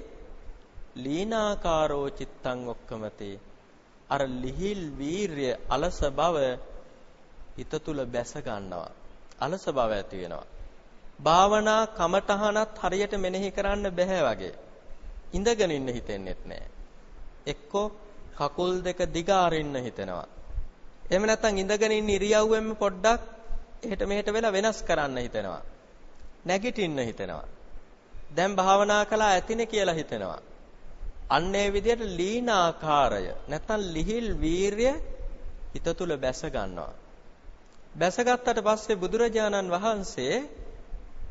ලීනාකාරෝ චිත්තං ඔක්කමතේ අර ලිහිල් වීරය අලස බව හිත තුල බැස ගන්නවා. අලස බව ඇති වෙනවා. භාවනා කමටහනත් හරියට මෙනෙහි කරන්න බෑ වගේ. ඉඳගෙන ඉන්න හිතෙන්නෙත් නෑ. එක්කෝ කකුල් දෙක දිග අරින්න හිතෙනවා. එහෙම නැත්නම් ඉඳගෙන ඉන්න ඉරියව්වෙම පොඩ්ඩක් එහෙට මෙහෙට වෙලා වෙනස් කරන්න හිතෙනවා. නැගිටින්න හිතෙනවා. දැන් භාවනා කළා ඇතිනේ කියලා හිතෙනවා. අන්නේ විදිහට ලීනාකාරය නැත්නම් ලිහිල් වීරය හිත තුල බැස ගන්නවා. බැසගත්තට පස්සේ බුදුරජාණන් වහන්සේ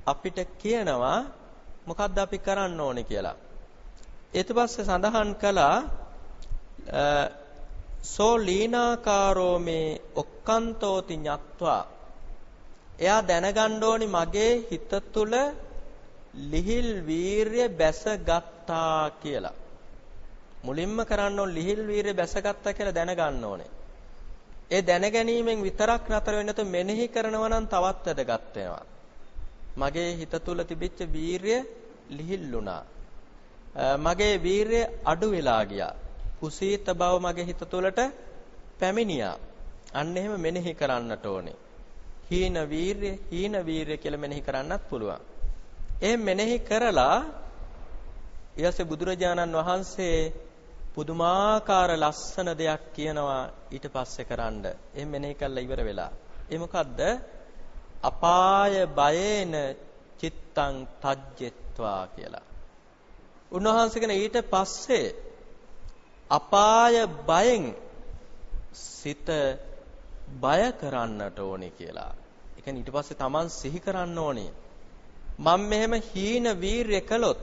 අපිට කියනවා මොකද්ද අපි කරන්න ඕනේ කියලා. ඊට පස්සේ සඳහන් කළා සෝ ලීනාකාරෝ මේ ඔක්කාන්තෝති ඤත්වා. එයා දැනගන්න ඕනි මගේ හිත තුල ලිහිල් වීරය බැසගත්තා කියලා. මුලින්ම කරන්න ඕන ලිහිල් වීරය බැසගත්තා කියලා දැනගන්න ඕනේ. ඒ දැනගැනීමෙන් විතරක් නතර වෙන්නේ නැතු මෙනෙහි කරනවා නම් තවත් වැදගත් වෙනවා. මගේ හිත තුල තිබිච්ච වීරය ලිහිල්ුණා මගේ වීරය අඩු වෙලා ගියා කුසීත බව මගේ හිත තුළට පැමිණියා. අන්න එහෙම මෙනෙහි කරන්නට ඕනේ. හීන වීරය, හීන වීරය කියලා මෙනෙහි කරන්නත් පුළුවන්. එහෙම මෙනෙහි කරලා ඊයසේ බුදුරජාණන් වහන්සේ පුදුමාකාර ලස්සන දෙයක් කියනවා ඊට පස්සේ කරන්න. එහෙම මෙනෙහි කළා ඉවර වෙලා. ඒ මොකද්ද? අපාය බයේන චිත්තං තජ්ජෙත්වා කියලා. උන්වහන්සේ කියන ඊට පස්සේ අපාය බයෙන් සිත බය කරන්නට ඕනේ කියලා. ඒ කියන්නේ ඊට පස්සේ Taman සිහි කරන්න ඕනේ. මම මෙහෙම හීන වීරය කළොත්,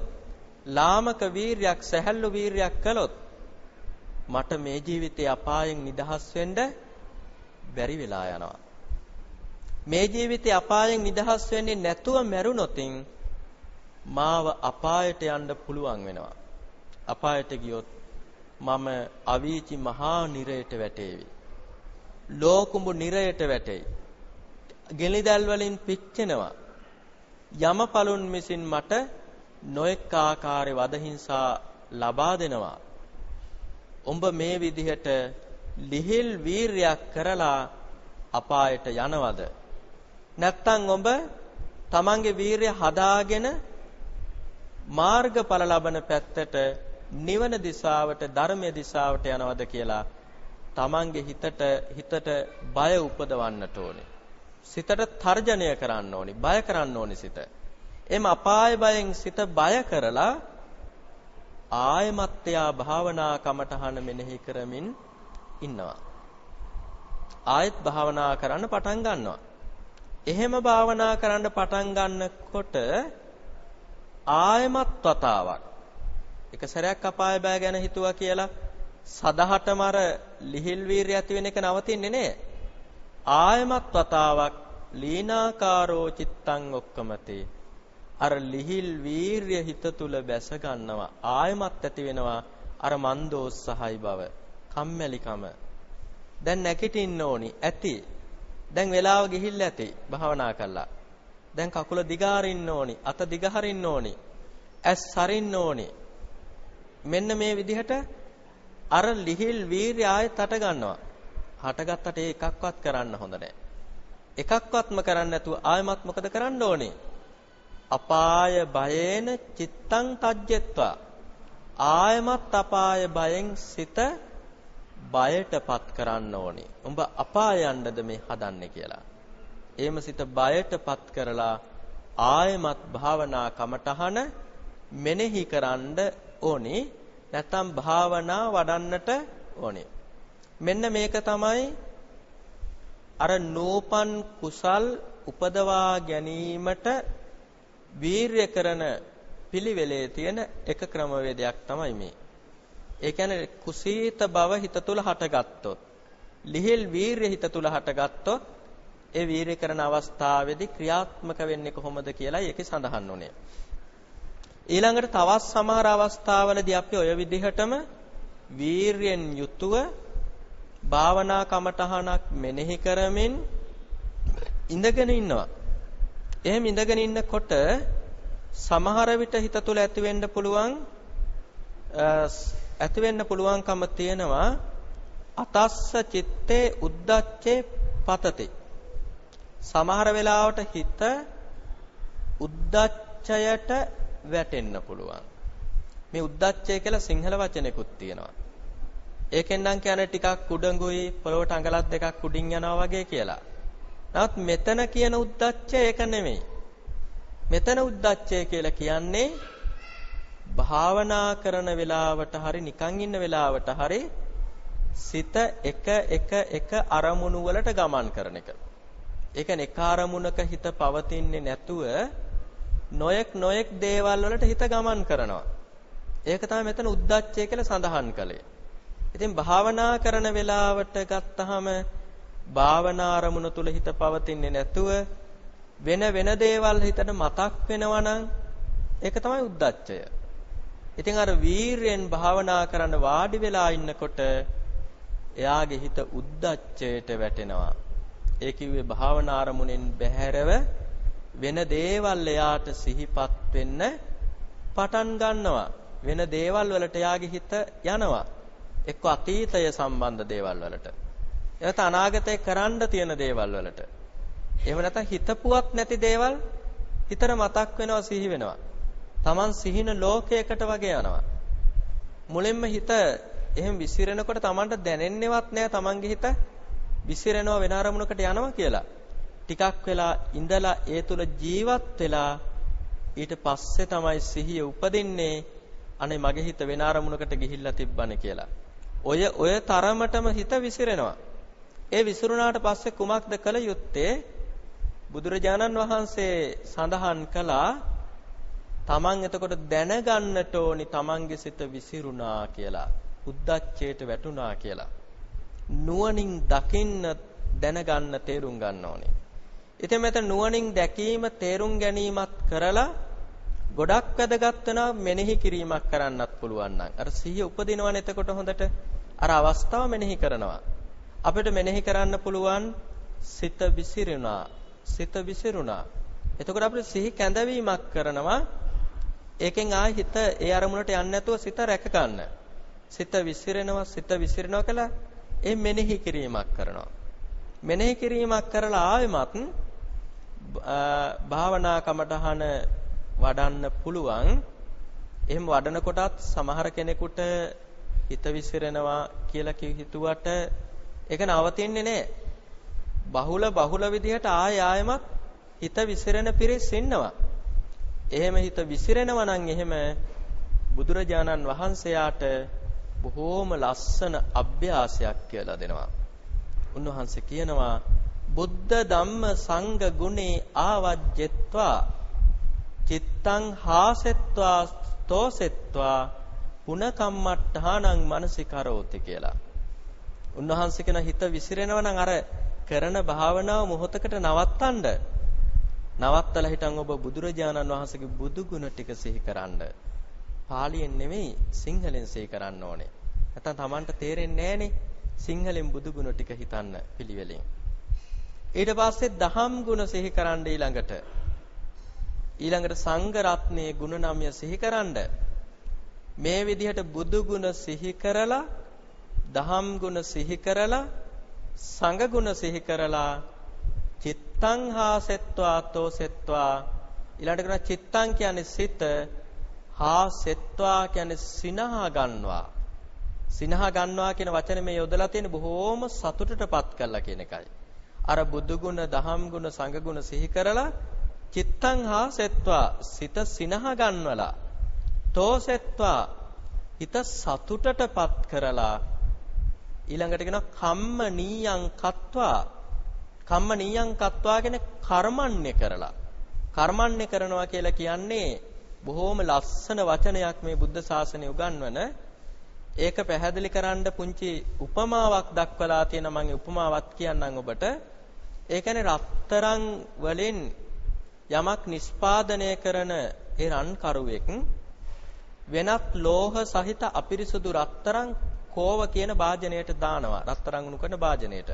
ලාමක වීරයක්, සැහැල්ලු වීරයක් කළොත් මට මේ ජීවිතේ අපායෙන් නිදහස් වෙන්න බැරි වෙලා යනවා. මේ ජීවිතේ අපායෙන් නිදහස් වෙන්නේ නැතුව මැරුණොතින් මාව අපායට යන්න පුළුවන් වෙනවා. අපායට ගියොත් මම අවීචි මහා නිරයට වැටේවි. ලෝකුඹු නිරයට වැටෙයි. ගෙලිදල් වලින් පිච්චෙනවා. යමපලුන් මිසින් මට නොඑක ආකාරයේ වදහිංසා ලබා දෙනවා. උඹ මේ විදිහට ලිහිල් වීරයක් කරලා අපායට යනවද? නැත්තම් ඔබ තමන්ගේ වීරය හදාගෙන මාර්ගඵල ලබන පැත්තට නිවන දිශාවට ධර්මයේ දිශාවට යනවද කියලා තමන්ගේ හිතට හිතට බය උපදවන්නට ඕනේ. සිතට තර්ජනය කරන්න ඕනේ. බය කරන්න ඕනේ සිත. එම් අපාය බයෙන් සිත බය කරලා ආයමත්ත්‍යා භාවනා කමටහන මෙනෙහි කරමින් ඉන්නවා. ආයෙත් භාවනා කරන්න පටන් ගන්නවා. එහෙම භාවනා කරන්න පටන් ගන්නකොට ආයමත් වතාවක්. එක සැරයක් අපාය බය ගැන හිතුවා කියලා සදහටම අර ලිහිල් වීරිය ඇති වෙන එක නවතින්නේ නෑ. ආයමත් වතාවක් ලීනාකාරෝ චිත්තං ඔක්කමතේ. අර ලිහිල් වීරිය හිත තුල බැස ගන්නවා ආයමත් ඇති වෙනවා අර මන්දෝස්සහයි බව. කම්මැලිකම. දැන් නැගිටින්න ඕනි. ඇති. දැන් වෙලාව ගිහිල්ලා ඇති භාවනා කළා දැන් කකුල දිගාරින්න ඕනි අත දිගහරින්න ඕනි ඇස් සරින්න ඕනි මෙන්න මේ විදිහට අර ලිහිල් වීර්ය ආයෙත් හට ගන්නවා. හටගත්තට ඒ එකක්වත් කරන්න හොඳ නැහැ. එකක්වත්ම කරන්න නැතුව ආයෙමත් මොකද කරන්න ඕනේ? අපාය බයේන චිත්තං තජ්ජත්වා. ආයෙමත් අපාය බයෙන් සිත බයටපත් කරන්න ඕනේ. උඹ අපාය යන්නද මේ හදන්නේ කියලා. එහෙම සිත බයටපත් කරලා ආයමත් භාවනා කමටහන මෙනෙහි කරන්න ඕනේ. නැත්නම් භාවනා වඩන්නට ඕනේ. මෙන්න මේක තමයි අර නෝපන් කුසල් උපදවා ගැනීමට වීරය කරන පිළිවෙලේ තියෙන එක ක්‍රමවේදයක් තමයි මේ. ඒ කියන්නේ කුසීත බව හිත තුල හටගත්තොත්, ලිහිල් වීරය හිත තුල හටගත්තොත්, ඒ වීරය කරන අවස්ථාවේදී ක්‍රියාත්මක වෙන්නේ කොහොමද කියලා ඒකේ සඳහන් වුණේ. ඊළඟට තවත් සමහර අවස්ථාවලදී අපි ඔය විදිහටම වීරියෙන් යුතුව භාවනා කමටහනක් මෙනෙහි කරමින් ඉඳගෙන ඉන්නවා. එහෙම ඉඳගෙන ඉන්නකොට සමහර විට හිත තුළ ඇති වෙන්න පුළුවන් ඇති වෙන්න පුළුවන්කම තියෙනවා අතස්ස චිත්තේ උද්දච්චේ පතති. සමහර වෙලාවට හිත උද්දච්චයට වැටෙන්න පුළුවන්. මේ උද්දච්චය කියලා සිංහල වචනයකුත් තියෙනවා. ඒකෙන් නම් කියන්නේ ටිකක් කුඩඟුයි පොළොවට අඟලක් දෙකක් උඩින් යනවා වගේ කියලා. නමුත් මෙතන කියන උද්දච්චය ඒක නෙමෙයි. මෙතන උද්දච්චය කියලා කියන්නේ භාවනා කරන වෙලාවට හරි නිකන් ඉන්න වෙලාවට හරි සිත එක එක එක අරමුණු වලට ගමන් කරන එක. ඒ කියන්නේ එක අරමුණක හිත පවතින්නේ නැතුව නොයෙක් නොයෙක් දේවල් වලට හිත ගමන් කරනවා. ඒක තමයි මෙතන උද්දච්චය කියලා සඳහන් කළේ. ඉතින් භාවනා කරන වෙලාවට ගත්තාම භාවනා අරමුණ තුල හිත පවතින්නේ නැතුව වෙන වෙන දේවල් හිතට මතක් වෙනවා නම් ඒක තමයි උද්දච්චය. ඉතින් අර වීරයෙන් භාවනා කරන්න වාඩි වෙලා ඉන්නකොට එයාගේ හිත උද්දච්චයට වැටෙනවා. ඒ කිව්වේ භාවනා අරමුණෙන් බැහැරව වෙන දේවල් එයාට සිහිපත් වෙන්න පටන් ගන්නවා. වෙන දේවල් වලට එයාගේ හිත යනවා. එක්ක අතීතය සම්බන්ධ දේවල් වලට. එනත අනාගතේ කරන්න තියෙන දේවල් වලට. එහෙම නැත්නම් හිතපුවක් නැති දේවල් හිතට මතක් වෙනවා සිහි වෙනවා. Taman සිහින ලෝකයකට වගේ යනවා. මුලින්ම හිත එහෙම විසිරෙනකොට Tamanට දැනෙන්නේවත් නෑ Tamanගේ හිත විසිරෙනවා වෙන අරමුණකට යනවා කියලා. ටිකක් වෙලා ඉඳලා ඒ තුල ජීවත් වෙලා ඊට පස්සේ තමයි සිහිය උපදින්නේ අනේ මගේ හිත වෙන අරමුණකට ගිහිල්ලා තිබ්බනේ කියලා. ඔය ඔය තරමටම හිත විසිරෙනවා. ඒ විසිරුණාට පස්සේ කුමක්ද කළ යුත්තේ? බුදුරජාණන් වහන්සේ සඳහන් කළා තමන් එතකොට දැනගන්නට ඕනි තමන්ගේ සිත විසිරුණා කියලා. උද්දච්චයට වැටුණා කියලා. නුවණින් දකින්න දැනගන්න තේරුම් ගන්න ඕනේ. ඉතින් මෙතන නුවණින් දැකීම තේරුම් ගැනීමත් කරලා ගොඩක් වැදගත් වෙනවා මෙනෙහි කිරීමක් කරන්නත් පුළුවන් නම්. අර සිහිය උපදිනවනේ එතකොට හොඳට අර අවස්ථාව මෙනෙහි කරනවා. අපිට මෙනෙහි කරන්න පුළුවන් සිත විසිරුණා. සිත විසිරුණා. එතකොට අපිට සිහි කැඳවීමක් කරනවා. ඒකෙන් ආයි හිත ඒ අරමුණට යන්නේ නැතුව සිත රැක ගන්න. සිත විසිරෙනවා සිත විසිරෙනවා කියලා ඒ මෙනෙහි කිරීමක් කරනවා. මෙනෙහි කිරීමක් කරලා ආවෙමත් භාවනා කමටහන වඩන්න පුළුවන්. එහෙම වඩන කොටත් සමහර කෙනෙකුට හිත විසිරෙනවා කියලා හිතුවට ඒක නවතින්නේ නැහැ. බහුල බහුල විදිහට ආය ආයමත් හිත විසිරෙන පිරිස් ඉන්නවා. එහෙම හිත විසිරෙනවා නම් එහෙම බුදුරජාණන් වහන්සේයාට බොහෝම ලස්සන අභ්‍යාසයක් කියලා දෙනවා. උන්වහන්සේ කියනවා බුද්ධ ධම්ම සංඝ ගුණේ ආවජ්ජත්වා චිත්තං හාසෙත්වා තෝසෙත්වා පුනකම්මට්ඨානං මනසිකරෝති කියලා. උන්වහන්සේ කියන හිත විසිරෙනවා නම් අර කරන භාවනාව මොහොතකට නවත්තන්න. නවත්තලා හිටන් ඔබ බුදුරජාණන් වහන්සේගේ බුදු ගුණ ටික සිහි කරන්න. පාලියෙන් නෙමෙයි සිංහලෙන් සිහි කරන්න ඕනේ. නැත්නම් Tamanට තේරෙන්නේ නැහනේ සිංහලෙන් බුදු ගුණ ටික හිතන්න පිළිවෙලින්. ඊට පස්සේ දහම් ගුණ සිහි කරන්න ඊළඟට. ඊළඟට සංඝ රත්නයේ ගුණ නාමය සිහි කරන්න. මේ විදිහට බුදු ගුණ සිහි කරලා දහම් ගුණ සිහි කරලා සංඝ ගුණ සිහි කරලා චිත්තං හාසෙත්වා තෝසෙත්වා ඊළඟට කරා චිත්තං කියන්නේ සිත හාසෙත්වා කියන්නේ සිනහා ගන්නවා සිනහා ගන්නවා කියන වචනේ මේ යොදලා තියෙන බොහෝම සතුටටපත් කරලා කියන එකයි. අර බුදු ගුණ දහම් ගුණ සංඝ ගුණ සිහි කරලා චිත්තං හාසෙත්වා සිත සිනහ ගන්වලා තෝසෙත්වා හිත සතුටටපත් කරලා ඊළඟට කියනවා කම්ම නීයං කත්වා කම්ම නීයං කත්වා කියන කර්මන්නේ කරලා. කර්මන්නේ කරනවා කියලා කියන්නේ බොහොම ලස්සන වචනයක් මේ බුද්ධ ශාසනය උගන්වන. ඒක පැහැදිලි කරන්න පුංචි උපමාවක් දක්වලා තියෙන මම උපමාවක් කියන්නම් ඔබට. ඒ කියන්නේ රත්තරන් වලින් යමක් නිස්පාදනය කරන ඒ රන් කරුවෙක් වෙනත් ලෝහ සහිත අපිරිසුදු රත්තරන් කෝව කියන භාජනයට දානවා. රත්තරන් උණු කරන භාජනයට.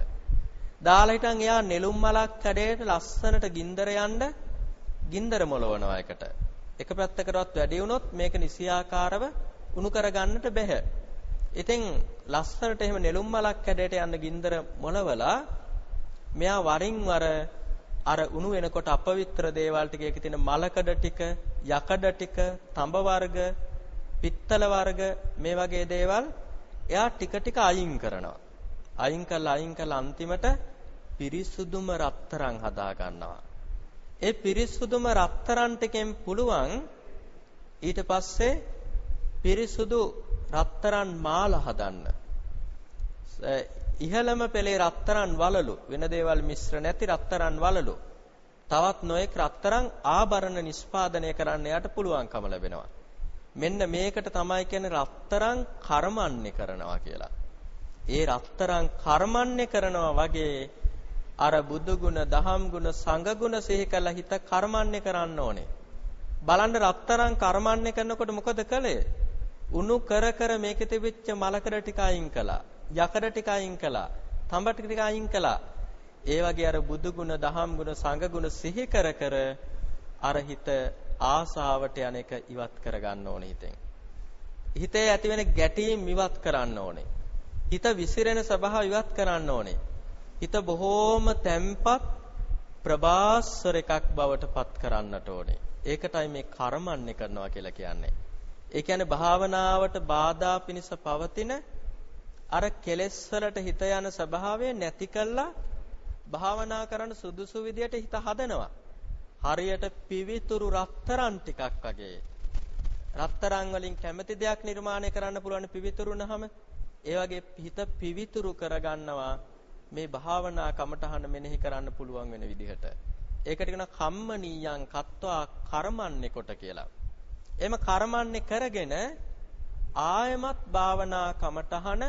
දාලා හිටන් එයා නෙළුම් මලක් කැඩේට ලස්සනට ගින්දර යන්න ගින්දර මොලවනවා එකට එක පැත්තකටවත් වැඩි වුණොත් මේක නිසියාකාරව උණු කරගන්නට බැහැ ඉතින් ලස්සනට එහෙම නෙළුම් මලක් කැඩේට යන්න ගින්දර මොලවලා මෙයා වරින් වර අර උණු වෙනකොට අපවිත්‍ර දේවල් ටික ඒකේ තියෙන මලකඩ ටික, යකඩ ටික, තඹ වර්ග, පිත්තල වර්ග මේ වගේ දේවල් එයා ටික ටික අයින් කරනවා. අයින් කළා අයින් කළා අන්තිමට පිරිසුදුම රත්තරන් හදා ගන්නවා. ඒ පිරිසුදුම රත්තරන් ටිකෙන් පුළුවන් ඊට පස්සේ පිරිසුදු රත්තරන් මාල හදන්න. ඉහළම පෙළේ රත්තරන් වලලු වෙන දේවල් මිශ්‍ර නැති රත්තරන් වලලු. තවත් නොයෙක් රත්තරන් ආභරණ නිෂ්පාදනය කරන්න යාට පුළුවන්කම ලැබෙනවා. මෙන්න මේකට තමයි කියන්නේ රත්තරන් කර්මන්නේ කරනවා කියලා. ඒ රත්තරන් කර්මන්නේ කරනවා වගේ අර බුදු ගුණ, දහම් ගුණ, සංඝ ගුණ සිහි කළ හිත කර්මන්නේ කරන්න ඕනේ. බලන්න රත්තරන් කර්මන්නේ කරනකොට මොකද කළේ? උණු කර කර මේකේ තිබිච්ච මලකඩ ටික අයින් කළා. යකඩ ටික අයින් කළා. තඹ ටික අයින් කළා. ඒ වගේ අර බුදු ගුණ, දහම් ගුණ, සංඝ ගුණ සිහි කර කර අර හිත ආසාවට යන එක ඉවත් කරගන්න ඕනේ හිතෙන්. හිතේ ඇතිවෙන ගැටීම් ඉවත් කරන්න ඕනේ. හිත විසිරෙන ස්වභාව ඉවත් කරන්න ඕනේ. හිත බොහෝම තැම්පත් ප්‍රබාස්වර එකක් බවට පත් කරන්නට ඕනේ. ඒකටයි මේ කර්මන්නේ කරනවා කියලා කියන්නේ. ඒ කියන්නේ භාවනාවට බාධා පිණිස පවතින අර කෙලෙස් වලට හිත යන ස්වභාවය නැති කළා භාවනා කරන්න සුදුසු විදියට හිත හදනවා. හරියට පිවිතුරු රත්තරන් ටිකක් වගේ. රත්තරන් වලින් කැමති දෙයක් නිර්මාණය කරන්න පුළුවන් පිවිතුරු නහම ඒ වගේ හිත පිවිතුරු කරගන්නවා මේ භාවනා කමටහන මෙනෙහි කරන්න පුළුවන් වෙන විදිහට. ඒකට කියන කම්මනීයං කත්වා කර්මන්නේ කොට කියලා. එහෙම කර්මන්නේ කරගෙන ආයමත් භාවනා කමටහන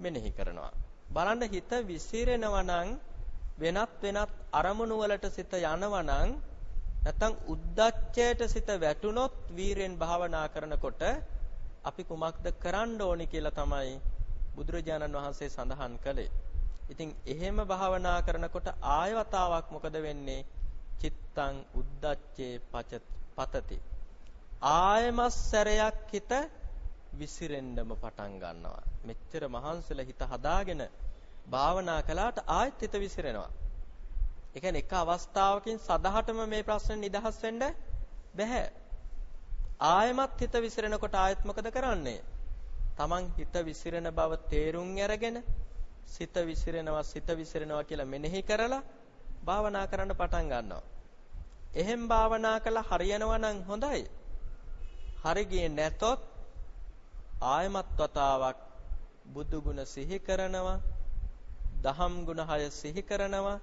මෙනෙහි කරනවා. බලන්න හිත විසිරෙනවා නම් වෙනත් වෙනත් අරමුණු වලට සිත යනවා නම් නැත්නම් උද්දච්චයට සිත වැටුනොත් වීරෙන් භාවනා කරනකොට අපි කුමක්ද කරන්න ඕනි කියලා තමයි බුදුරජාණන් වහන්සේ සඳහන් කළේ. ඉතින් එහෙම භාවනා කරනකොට ආයවතාවක් මොකද වෙන්නේ? චිත්තං උද්දච්චේ පතති. ආයමස් සැරයක් හිත විසිරෙන්නම පටන් ගන්නවා. මෙච්චර මහන්සිලා හිත හදාගෙන භාවනා කළාට ආයෙත් හිත විසිරෙනවා. ඒ කියන්නේ එක අවස්ථාවකින් සදහටම මේ ප්‍රශ්න නිදහස් වෙන්න බැහැ. ආයමත් හිත විසිරෙනකොට ආයෙත් මොකද කරන්නේ? Taman හිත විසිරෙන බව තේරුම් අරගෙන සිත විසිරෙනවා සිත විසිරෙනවා කියලා මෙනෙහි කරලා භාවනා කරන්න පටන් ගන්නවා. එහෙන් භාවනා කළා හරියනවා නම් හොඳයි. හරි ගියේ නැතොත් ආයමත් වතාවක් බුදු ගුණ සිහි කරනවා දහම් ගුණ හය සිහි කරනවා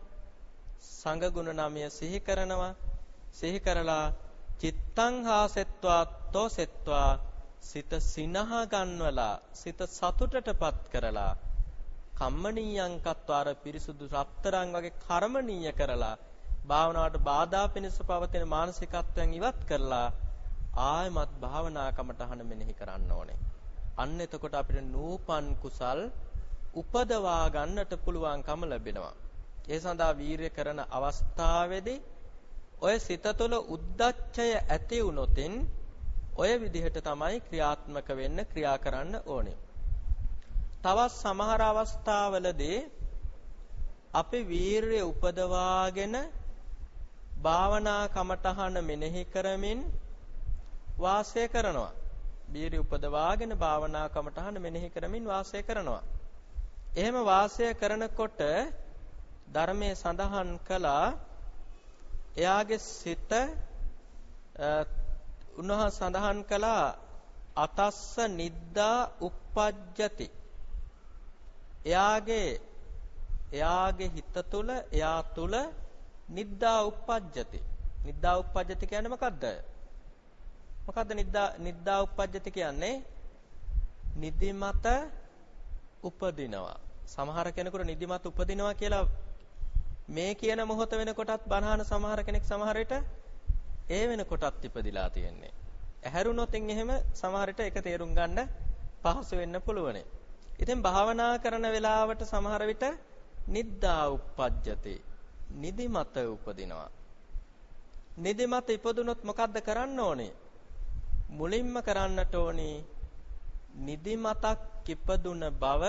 සංඝ ගුණ නමය සිහි කරනවා සිහි කරලා චිත්තං හාසෙත්වා තෝසෙත්වා සිත සිනහ ගන්වලා සිත සතුටටපත් කරලා කම්මනීයං කත්වාර පිරිසුදු රත්තරන් වගේ කර්මනීය කරලා භාවනාවට බාධා පිණිස පවතින මානසිකත්වයන් ඉවත් කරලා ආයමත් භාවනා කමටහන මෙනෙහි කරන්න ඕනේ. අන්න එතකොට අපිට නූපන් කුසල් උපදවා ගන්නට පුළුවන්කම ලැබෙනවා. ඒ සඳහා වීරිය කරන අවස්ථාවේදී ඔය සිත තුළ උද්දච්චය ඇති වුනොතින් ඔය විදිහට තමයි ක්‍රියාත්මක වෙන්න ක්‍රියා කරන්න ඕනේ. තවත් සමහර අවස්ථාවලදී අපි වීරිය උපදවාගෙන භාවනා කමටහන මෙනෙහි කරමින් වාසය කරනවා. බීරි උපදවාගෙන භාවනා කමටහන මෙනෙහි කරමින් වාසය කරනවා. එහෙම වාසය කරනකොට ධර්මයේ සඳහන් කළා එයාගේ සිත උන්වහන්සේ සඳහන් කළා අතස්ස නිද්දා uppajjati එයාගේ එයාගේ හිත තුල එයා තුල නිද්දා uppajjati නිද්දා uppajjati කියන්නේ මොකද්ද? මොකද්ද නිද්දා නිද්දා uppajjati කියන්නේ? නිදිමත උපදිනවා. සමහර කෙනෙකුට නිදිමත උපදිනවා කියලා මේ කියන මොහොත වෙනකොටත් බනහන සමහර කෙනෙක් සමහර විට ඒ වෙනකොටත් ඉපදිලා තියෙන්නේ. ඇහැරුණොත් එහෙම සමහර විට ඒක තේරුම් ගන්න පහසු වෙන්න පුළුවනේ. ඉතින් භාවනා කරන වෙලාවට සමහර විට නිද්දා uppajjati නිදිමත උපදිනවා. නිදිමත ඉපදුනොත් මොකද්ද කරන්න ඕනේ? මුලින්ම කරන්නට ඕනේ නිදිමතක් ඉපදුන බව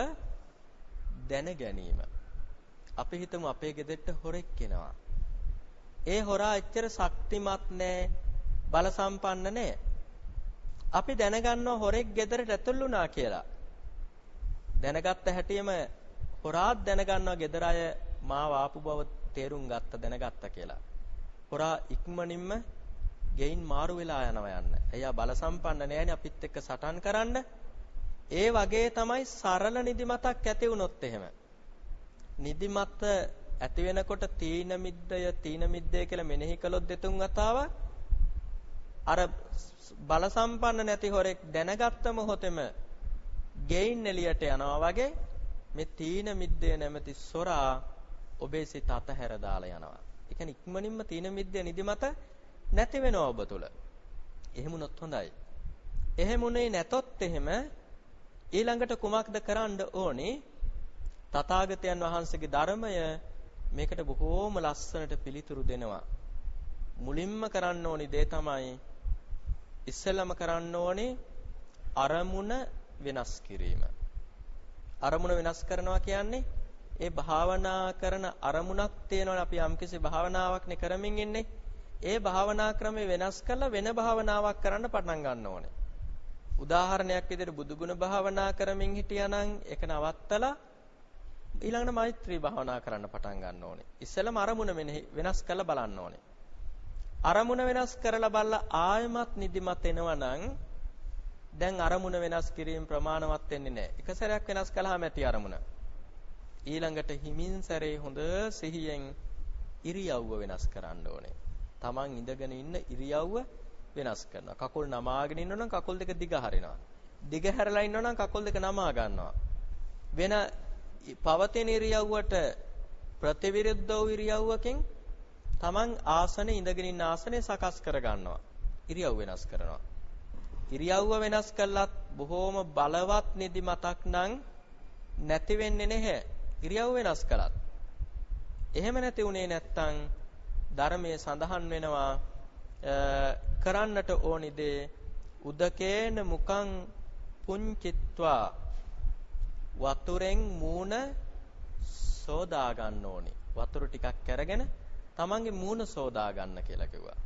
දැන ගැනීම. අපි හිතමු අපේ ගෙදරට හොරෙක් එනවා. ඒ හොරා එච්චර ශක්තිමත් නෑ, බල සම්පන්න නෑ. අපි දැනගන්නවා හොරෙක් ගෙදරට ඇතුල් වුණා කියලා. දැනගත්ත හැටියෙම හොරාත් දැනගන්නවා ගෙදර අය මාව ආපු බව තේරුම් ගත්ත දැනගත්ත කියලා. හොරා ඉක්මනින්ම ගෙයින් මාරු වෙලා යනවා යන්න. එයා බල සම්පන්න නෑනේ අපිත් එක්ක සටන් කරන්න. ඒ වගේ තමයි සරල නිදිමතක් ඇති වුණොත් එහෙම. නිදිමත ඇති වෙනකොට තීන මිද්දය තීන මිද්දය කියලා මෙනෙහි කළොත් දෙතුන් වතාවක් අර බල සම්පන්න නැති හොරෙක් දැනගත්ත මොහොතේම ගෙයින් එළියට යනවා වගේ මේ තීන මිද්දේ නැමැති සොරා ඔබේ සිත අතහැර දාලා යනවා. ඒ කියන්නේ ඉක්මනින්ම තීන මිද්දේ නිදිමත නැති වෙනවා ඔබ තුල. එහෙමුනොත් හොඳයි. එහෙමුනේ නැතොත් එහෙම ඊළඟට කුමක්ද කරන්න ඕනේ? තථාගතයන් වහන්සේගේ ධර්මය මේකට බොහෝම ලස්සනට පිළිතුරු දෙනවා. මුලින්ම කරන්න ඕනි දේ තමයි ඉස්සෙල්ලම කරන්න ඕනේ අරමුණ වෙනස් කිරීම. අරමුණ වෙනස් කරනවා කියන්නේ ඒ භාවනා කරන අරමුණක් තියෙනවනේ අපි යම්කිසි භාවනාවක් නේ කරමින් ඉන්නේ. ඒ භාවනා ක්‍රමය වෙනස් කරලා වෙන භාවනාවක් කරන්න පටන් ගන්න ඕනේ. උදාහරණයක් විදිහට බුදුගුණ භාවනා කරමින් හිටියානම් ඒක නවත්තලා ඊළඟට මෛත්‍රී භාවනා කරන්න පටන් ගන්න ඕනේ. ඉස්සෙල්ලම අරමුණ වෙනස් කරලා බලන්න ඕනේ. අරමුණ වෙනස් කරලා බලලා ආයමත් නිදිමත එනවනම් දැන් අරමුණ වෙනස් කිරීම ප්‍රමාණවත් වෙන්නේ නැහැ. එක සැරයක් වෙනස් කළාම ඇති අරමුණ. ඊළඟට හිමින් සැරේ හොඳ සිහියෙන් ඉරියව්ව වෙනස් කරන්න ඕනේ. Taman ඉඳගෙන ඉන්න ඉරියව්ව වෙනස් කරනවා. කකුල් නමාගෙන ඉන්නවනම් කකුල් දෙක දිග හරිනවා. දිග හැරලා ඉන්නවනම් කකුල් දෙක නමා ගන්නවා. වෙන පවතින ඉරියව්වට ප්‍රතිවිරුද්ධ වූ ඉරියව්වකින් Taman ආසනේ ඉඳගෙන ඉන්න ආසනේ සකස් කර ගන්නවා. ඉරියව් වෙනස් කරනවා. ඉරියව්ව වෙනස් කළත් බොහෝම බලවත් නිදිමතක් නම් නැති වෙන්නේ නැහැ. ඉරියව් වෙනස් කළත්. එහෙම නැති උනේ නැත්තම් ධර්මයේ සඳහන් වෙනවා කරන්නට ඕනි දේ උදකේන මුකං පුංචිත්වා වතුරෙන් මූණ සෝදා ගන්න ඕනි. වතුර ටිකක් අරගෙන තමන්ගේ මූණ සෝදා ගන්න කියලා කිව්වා.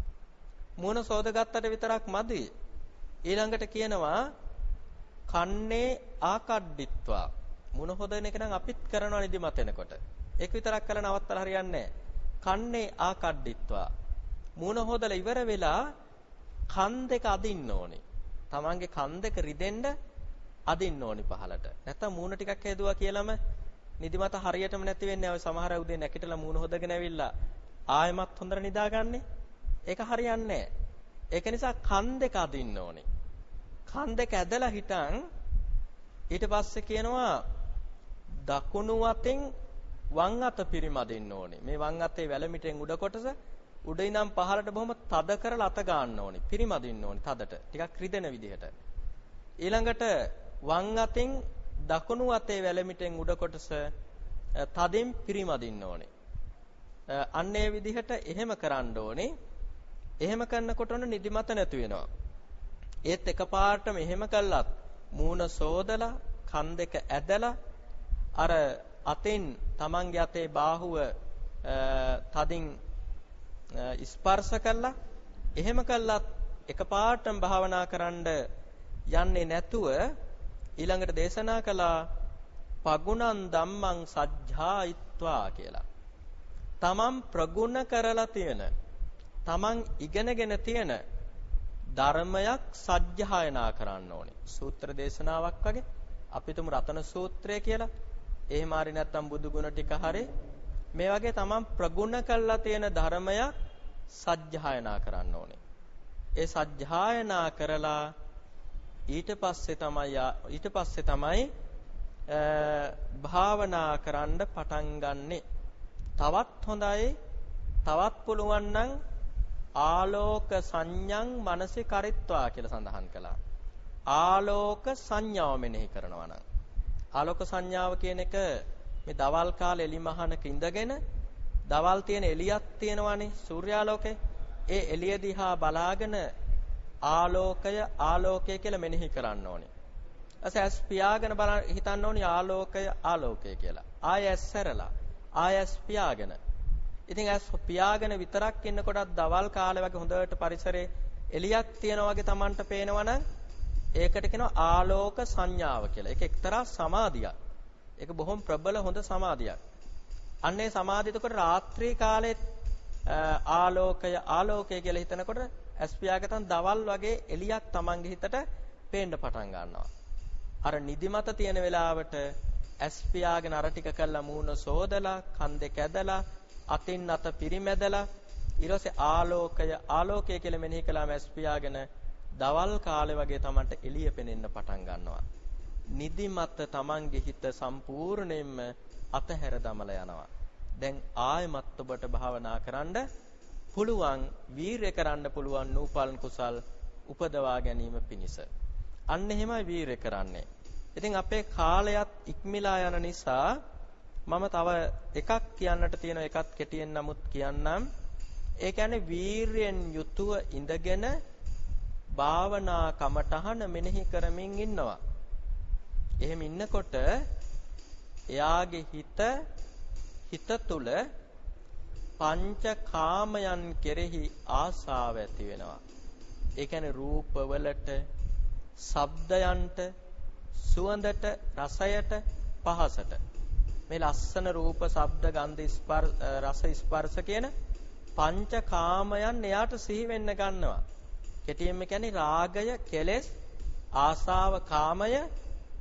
මූණ සෝදගත්තට විතරක් මදි. ඊළඟට කියනවා කන්නේ ආකඩ්ඩිත්වා. මූණ හොදන එක නම් අපිත් කරනවා නිදිමත එනකොට. ඒක විතරක් කළා නවත්තලා හරියන්නේ කන්නේ ආකඩ්ඩිත්වා. මූණ හොදලා ඉවර වෙලා කන් දෙක අදින්න ඕනේ. තමන්ගේ කන් දෙක රිදෙන්න අදින්න ඕනි පහලට. නැත්තම් මූණ ටිකක් හේදුවා කියලාම නිදිමත හරියටම නැති වෙන්නේ. ඔය සමහර උදේ නැගිටලා මූණ හොදගෙන ඇවිල්ලා ආයෙමත් හොඳට නිදාගන්නේ. ඒක හරියන්නේ ඒක නිසා කන් දෙක අදින්න ඕනේ. කන් දෙක ඇදලා හිටන් ඊට පස්සේ කියනවා දකුණු අතෙන් වම් අත පිරිමදින්න ඕනේ. මේ වම් අතේ වැලමිටෙන් උඩ කොටස උඩ ඉඳන් පහළට බොහොම තද කරලා අත ගන්න ඕනේ. පිරිමදින්න ඕනේ තදට. ටිකක් රිදෙන විදිහට. ඊළඟට වම් අතෙන් දකුණු අතේ වැලමිටෙන් උඩ කොටස තදින් පිරිමදින්න ඕනේ. අන්න ඒ විදිහට එහෙම කරන්න ඕනේ. එහෙම කරනකොට ඔන්න නිදිමත නැති වෙනවා. ඒත් එකපාරටම එහෙම කළත් මූණ සෝදලා කන් දෙක ඇදලා අර අතෙන් Tamange අතේ බාහුව තදින් ස්පර්ශ කළා එහෙම කළත් එකපාරටම භාවනා කරන්න යන්නේ නැතුව ඊළඟට දේශනා කළා පගුණං ධම්මං සජ්ජායිත්වා කියලා. තමන් ප්‍රගුණ කරලා තියෙන තමන් ඉගෙනගෙන තියෙන ධර්මයක් සජ්ජායනා කරන්න ඕනේ. සූත්‍ර දේශනාවක් වගේ අපි තුමු රතන සූත්‍රය කියලා. එහෙම හරි නැත්නම් බුදු ගුණ ටික හරි මේ වගේ තමන් ප්‍රගුණ කළා තියෙන ධර්මයක් සජ්ජායනා කරන්න ඕනේ. ඒ සජ්ජායනා කරලා ඊට පස්සේ තමයි ඊට පස්සේ තමයි භාවනා කරන්න පටන් ගන්නෙ. තවත් හොඳයි තවත් පුළුවන් නම් ආලෝක සංඥං මනසේ කරිත්වා කියලා සඳහන් කළා. ආලෝක සංඥාව මෙනෙහි කරනවා නම් ආලෝක සංඥාව කියන එක මේ දවල් කාලේ එලිමහනක ඉඳගෙන දවල් තියෙන එළියක් තියෙනවානේ සූර්යාලෝකේ ඒ එළිය දිහා බලාගෙන ආලෝකය ආලෝකය කියලා මෙනෙහි කරන්න ඕනේ. ඊට ඇස් පියාගෙන බලන්න හිතන්න ඕනේ ආලෝකය ආලෝකය කියලා. ආය ඇස් සැරලා ආය ඇස් පියාගෙන. ඉතින් ඇස් පියාගෙන විතරක් ඉන්නකොටත් දවල් කාලේ වගේ හොඳට පරිසරේ එළියක් තියෙනා වගේ Tamanට පේනවනම් ඒකට කියනවා ආලෝක සංඥාව කියලා. ඒක එක්තරා සමාධියක්. ඒක බොහොම ප්‍රබල හොඳ සමාධියක්. අන්නේ සමාධියතකොට රාත්‍රී කාලේ ආලෝකය ආලෝකය කියලා හිතනකොට ඇස් පියාගතන් දවල් වගේ එළියක් Tamange හිතට පේන්න පටන් ගන්නවා. අර නිදිමත තියෙන වෙලාවට ඇස් පියාගෙන අර ටික කළා මූණ සෝදලා කන් දෙක ඇදලා අතින් අත පිරිමැදලා ඊළසේ ආලෝකය ආලෝකය කියලා මෙනෙහි කළාම ඇස් පියාගෙන දවල් කාලේ වගේ Tamanට එළිය පෙනෙන්න පටන් ගන්නවා. නිදිමත Tamange හිත සම්පූර්ණයෙන්ම අතහැර දමලා යනවා. දැන් ආයමත් ඔබට භාවනා කරන්න පුළුවන් වීරය කරන්න පුළුවන් නූපල්න් කුසල් උපදවා ගැනීම පිණිස. අන්න එහෙමයි වීරය කරන්නේ. ඉතින් අපේ කාලයත් ඉක්මලා යන නිසා මම තව එකක් කියන්නට තියෙන එකත් කෙටියෙන් නමුත් කියන්නම්. ඒ කියන්නේ වීරයෙන් යුතුව ඉඳගෙන භාවනා කමටහන මෙනෙහි කරමින් ඉන්නවා. එහෙම ඉන්නකොට එයාගේ හිත හිත තුල පංච කාමයන් කෙරෙහි ආසාව ඇති වෙනවා. ඒ කියන්නේ රූපවලට, ශබ්දයන්ට, සුවඳට, රසයට, පහසට. මේ ලස්සන රූප, ශබ්ද, ගන්ධ, ස්පර්ශ, රස, ස්පර්ශ කියන පංච කාමයන් එයාට සිහි වෙන්න ගන්නවා. කෙටියෙන්ම කියන්නේ රාගය, කෙලෙස්, ආසාව, කාමය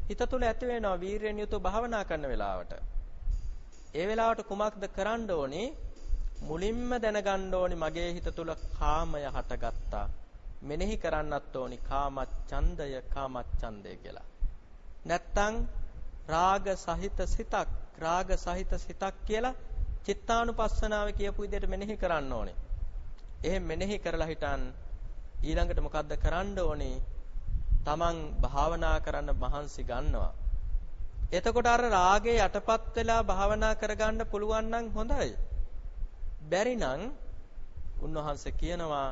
හිත තුළ ඇති වෙනවා වීරියෙන් යුතුව භාවනා කරන වෙලාවට. ඒ වෙලාවට කුමක්ද කරන්න ඕනේ? මුලින්ම දැනගන්න ඕනේ මගේ හිත තුළ කාමය හටගත්තා. මෙනෙහි කරන්නත් ඕනි කාමච්ඡන්දය කාමච්ඡන්දය කියලා. නැත්තම් රාග සහිත සිතක් රාග සහිත සිතක් කියලා චිත්තානුපස්සනාවේ කියපු විදිහට මෙනෙහි කරන්න ඕනේ. එහෙම මෙනෙහි කරලා හිටන් ඊළඟට මොකද්ද කරන්න ඕනේ? Taman භාවනා කරන්න මහන්සි ගන්නවා. එතකොට අර රාගේ යටපත් වෙලා භාවනා කරගන්න පුළුවන් නම් හොඳයි. බැරි නම් උන්වහන්සේ කියනවා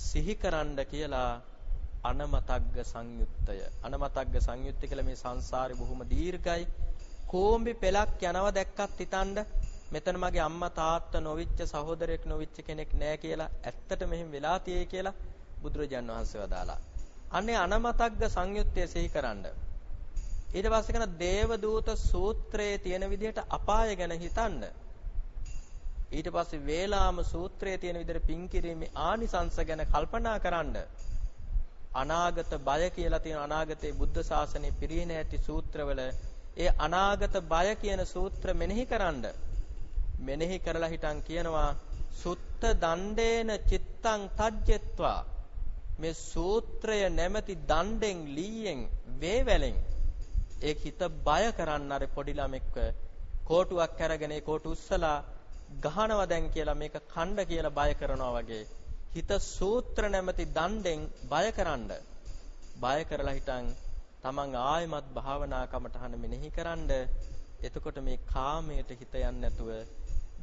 සිහි කරන්න කියලා අනමතග්ග සංයුත්තය. අනමතග්ග සංයුත්තය කියලා මේ සංසාරේ බොහොම දීර්ඝයි. කෝඹි පෙලක් යනව දැක්කත් හිතන්න මෙතන මගේ අම්මා තාත්තා නොවිච්ච සහෝදරයෙක් නොවිච්ච කෙනෙක් නෑ කියලා ඇත්තට මෙහෙම වෙලා තියෙයි කියලා බුදුරජාන් වහන්සේ වදාලා. අනේ අනමතග්ග සංයුත්තය සිහි කරන්න. ඊට පස්සේ කරන දේව දූත සූත්‍රයේ තියෙන විදිහට අපාය ගැන හිතන්න. ඊට පස්සේ වේලාම සූත්‍රයේ තියෙන විදිහට පින් කිරීමේ ආනිසංස ගැන කල්පනා කරන්න. අනාගත බය කියලා තියෙන අනාගතයේ බුද්ධ ශාසනය පිරින ඇති සූත්‍රවල ඒ අනාගත බය කියන සූත්‍ර මෙනෙහි කරන්න. මෙනෙහි කරලා හිටන් කියනවා සුත්ත දණ්ඩේන චිත්තං තජ්ජත්වා මේ සූත්‍රය නැමැති දණ්ඩෙන් ලීයෙන් වේවැලෙන් ඒ හිත බය කරන්න අර පොඩි ළමෙක්ව කෝටුවක් අරගෙන ඒ කෝටු උස්සලා ගහනවා දැන් කියලා මේක කණ්ඩ කියලා බය කරනවා වගේ හිත සූත්‍ර නැමැති දණ්ඩෙන් බයකරනද බය කරලා හිටන් තමන් ආයමත් භාවනා කමටහන මෙනෙහි කරන්ඩ එතකොට මේ කාමයට හිත යන්නේ නැතුව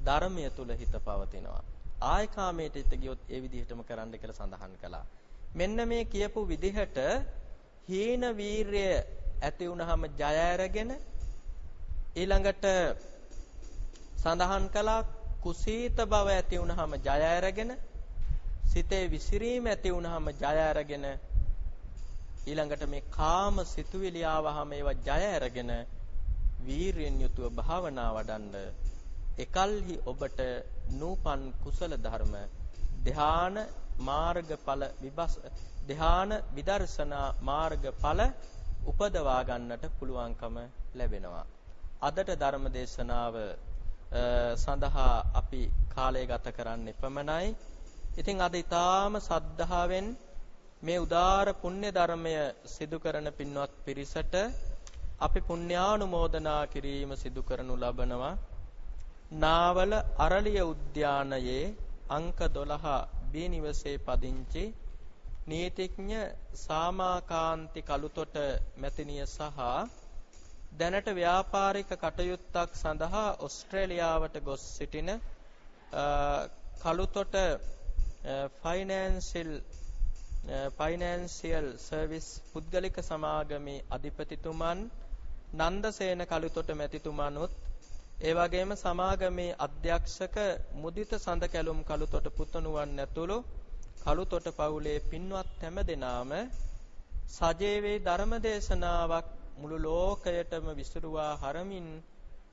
ධර්මය තුල හිත පවතිනවා. ආය කාමයට හිත ගියොත් ඒ විදිහටම කරන්න කියලා සඳහන් කළා. මෙන්න මේ කියපු විදිහට හීන වීරය ඇති වුනහම ජය අරගෙන ඊළඟට සඳහන් කළා කුසීත බව ඇති වුනහම ජය අරගෙන සිතේ විසිරීම ඇති වුනහම ජය අරගෙන ඊළඟට මේ කාම සිතුවිලි ආවහම ඒවා ජය අරගෙන වීරියෙන් යුතුව භාවනා වඩන්න එකල්හි ඔබට නූපන් කුසල ධර්ම ධ්‍යාන මාර්ගඵල විබස් ධ්‍යාන විදර්ශනා මාර්ගඵල උපදවා ගන්නට පුළුවන්කම ලැබෙනවා. අදට ධර්ම දේශනාව සඳහා අපි කාලය ගත කරන්න එපමණයි. ඉතින් අද ඊටාම සද්ධාවෙන් මේ උදාර පුණ්‍ය ධර්මය සිදු කරන පින්වත් පිරිසට අපි පුණ්‍යානුමෝදනා කිරීම සිදු කරනු ලබනවා. නාවල අරලිය උද්‍යානයේ අංක 12 බී නිවසේ පදිංචි නීතිඥ සාමාකාන්ති කලුතොට මැතිණිය සහ දැනට ව්‍යාපාරික කටයුත්තක් සඳහා ඕස්ට්‍රේලියාවට ගොස් සිටින කලුතොට ෆයිනෑන්ෂල් ෆයිනෑන්ෂියල් සර්විස් පුද්ගලික සමාගමේ අධිපතිතුමන් නන්දසේන කලුතොට මැතිතුමනුත් ඒ වගේම සමාගමේ අධ්‍යක්ෂක මුදිත සඳ කැලුම් කලුතොට පුතණුවන් ඇතුළු කලුතොට පවුලේ පින්වත් හැම දෙනාම සජීවී ධර්මදේශනාවක් මුළු ලෝකයටම විසිරුවා හරමින්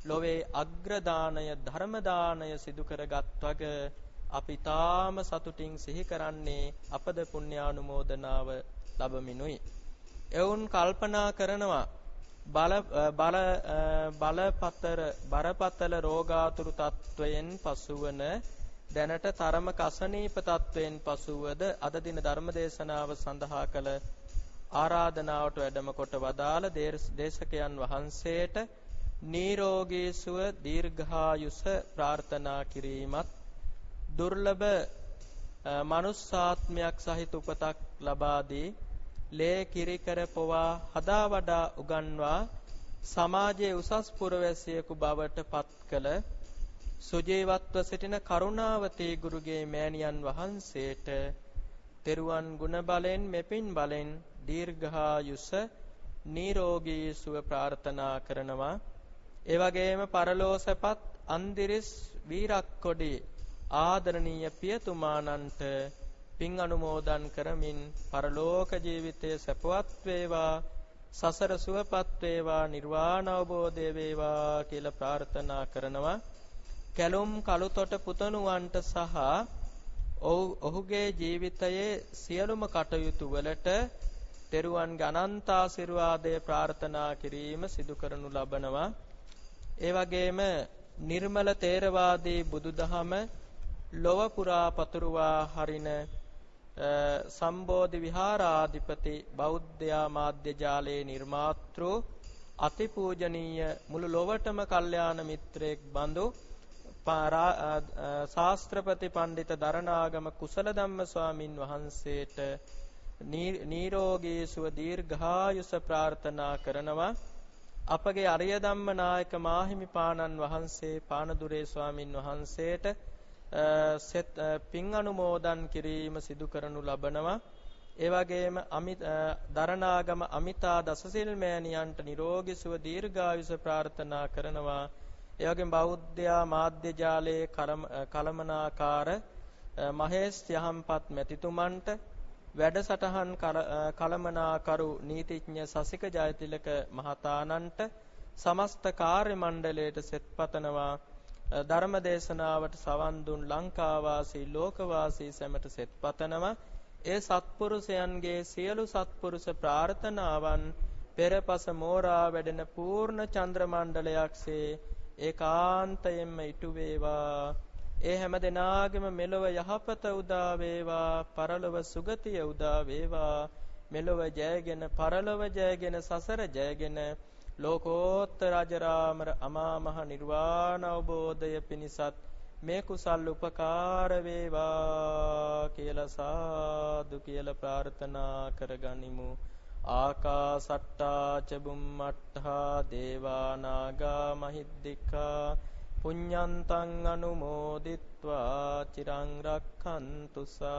ලොවේ අග්‍රදානය ධර්මදානය සිදු කරගත් වග අපි තාම සතුටින් සිහි කරන්නේ අපද පුණ්‍යානුමෝදනාව ලැබමිනුයි. එවුන් කල්පනා කරනවා බල බල බලපතර බරපතල රෝගාතුරු තත්වයෙන් පසුවන දැනට තරමක අසනීප තත්වයෙන් පසුවද අද දින ධර්මදේශනාව සඳහා කළ ආරාධනාවට වැඩම කොට වදාළ දේශකයන් වහන්සේට නිරෝගී සුව දීර්ඝායුෂ ප්‍රාර්ථනා කිරීමත් දුර්ලභ මනුස්සාත්මයක් සහිත උපතක් ලබා දී ලේ කිරිකර පොවා හදා වඩා උගන්වා සමාජයේ උසස් පුරවැසියෙකු බවට පත් කළ සුජීවත්ව සිටින කරුණාවතී ගුරුගේ මෑණියන් වහන්සේට තෙරුවන් ගුණ බලෙන් මෙපින් බලෙන් දීර්ඝායුෂ නිරෝගී සුව ප්‍රාර්ථනා කරනවා. ඒ වගේම පරලෝසපත් අන්දිරිස් වීරක්කොඩි ආදරණීය පියතුමාණන්ට පින් අනුමෝදන් කරමින් පරලෝක ජීවිතය සැපවත් වේවා සසර සුවපත් වේවා නිර්වාණ අවබෝධය වේවා කියලා ප්‍රාර්ථනා කරනවා. කැලුම් කළුතොට පුතණුවන්ට සහ ඔහුගේ ජීවිතයේ සියලුම කටයුතු වලට තෙරුවන්ගේ අනන්ත ආශිර්වාදය ප්‍රාර්ථනා කිරීම සිදු කරනු ලබනවා. ඒ වගේම නිර්මල තේරවාදී බුදුදහම ලොව පුරා පතුරුවා හරින සම්බෝධි විහාරාධිපති බෞද්ධයා මාධ්‍ය ජාලයේ නිර්මාතෘ අතිපූජනීය මුළු ලොවටම කල්යාණ මිත්‍රයෙක් බඳු ශාස්ත්‍රපති පඬිත දරණාගම කුසල ධම්ම ස්වාමින් වහන්සේට නිරෝගී සුව දීර්ඝායුෂ ප්‍රාර්ථනා කරනවා අපගේ අරිය ධම්ම නායක මාහිමිපාණන් වහන්සේ පානදුරේ ස්වාමින් වහන්සේට පින් අනුමෝදන් කිරීම සිදු කරනු ලබනවා. ඒ වගේම දරණාගම අමිතා දසසිල් මෑණියන්ට නිරෝගී සුව දීර්ඝායුෂ ප්‍රාර්ථනා කරනවා. ඒ වගේම බෞද්ධයා මාධ්‍ය ජාලයේ කලමනාකාර මහේෂ් යහම්පත් මැතිතුමන්ට වැඩසටහන් කලමනාකරු නීතිඥ සසික ජයතිලක මහතානන්ට සමස්ත කාර්ය මණ්ඩලයට සෙත්පතනවා ධර්ම දේශනාවට සවන් දුන් ලංකාවාසී ලෝකවාසී සැමට සෙත් පතනවා. ඒ සත්පුරුෂයන්ගේ සියලු සත්පුරුෂ ප්‍රාර්ථනාවන් පෙරපස මෝරා වැඩෙන පූර්ණ චන්ද්‍ර මණ්ඩලයක්සේ ඒකාන්තයෙන්ම ඉටු වේවා ඒ හැම දිනාගෙම මෙලොව යහපත උදා වේවා පරලොව සුගතිය උදා වේවා. මෙලොව ජයගෙන පරලොව ජයගෙන සසර ජයගෙන ලෝකෝත්තර අජරාමර අමා මහ නිර්වාණ අවබෝධය පිණිසත් මේ කුසල් උපකාර වේවා කියලා සාදු කියලා ප්‍රාර්ථනා කරගනිමු. ආකාසට්ටා ච බුම්මට්ටා දේවා නාග මහිද්దికා පුඤ්ඤන්තං අනුමෝදිත්වා චිරං රක්ඛන්තු සා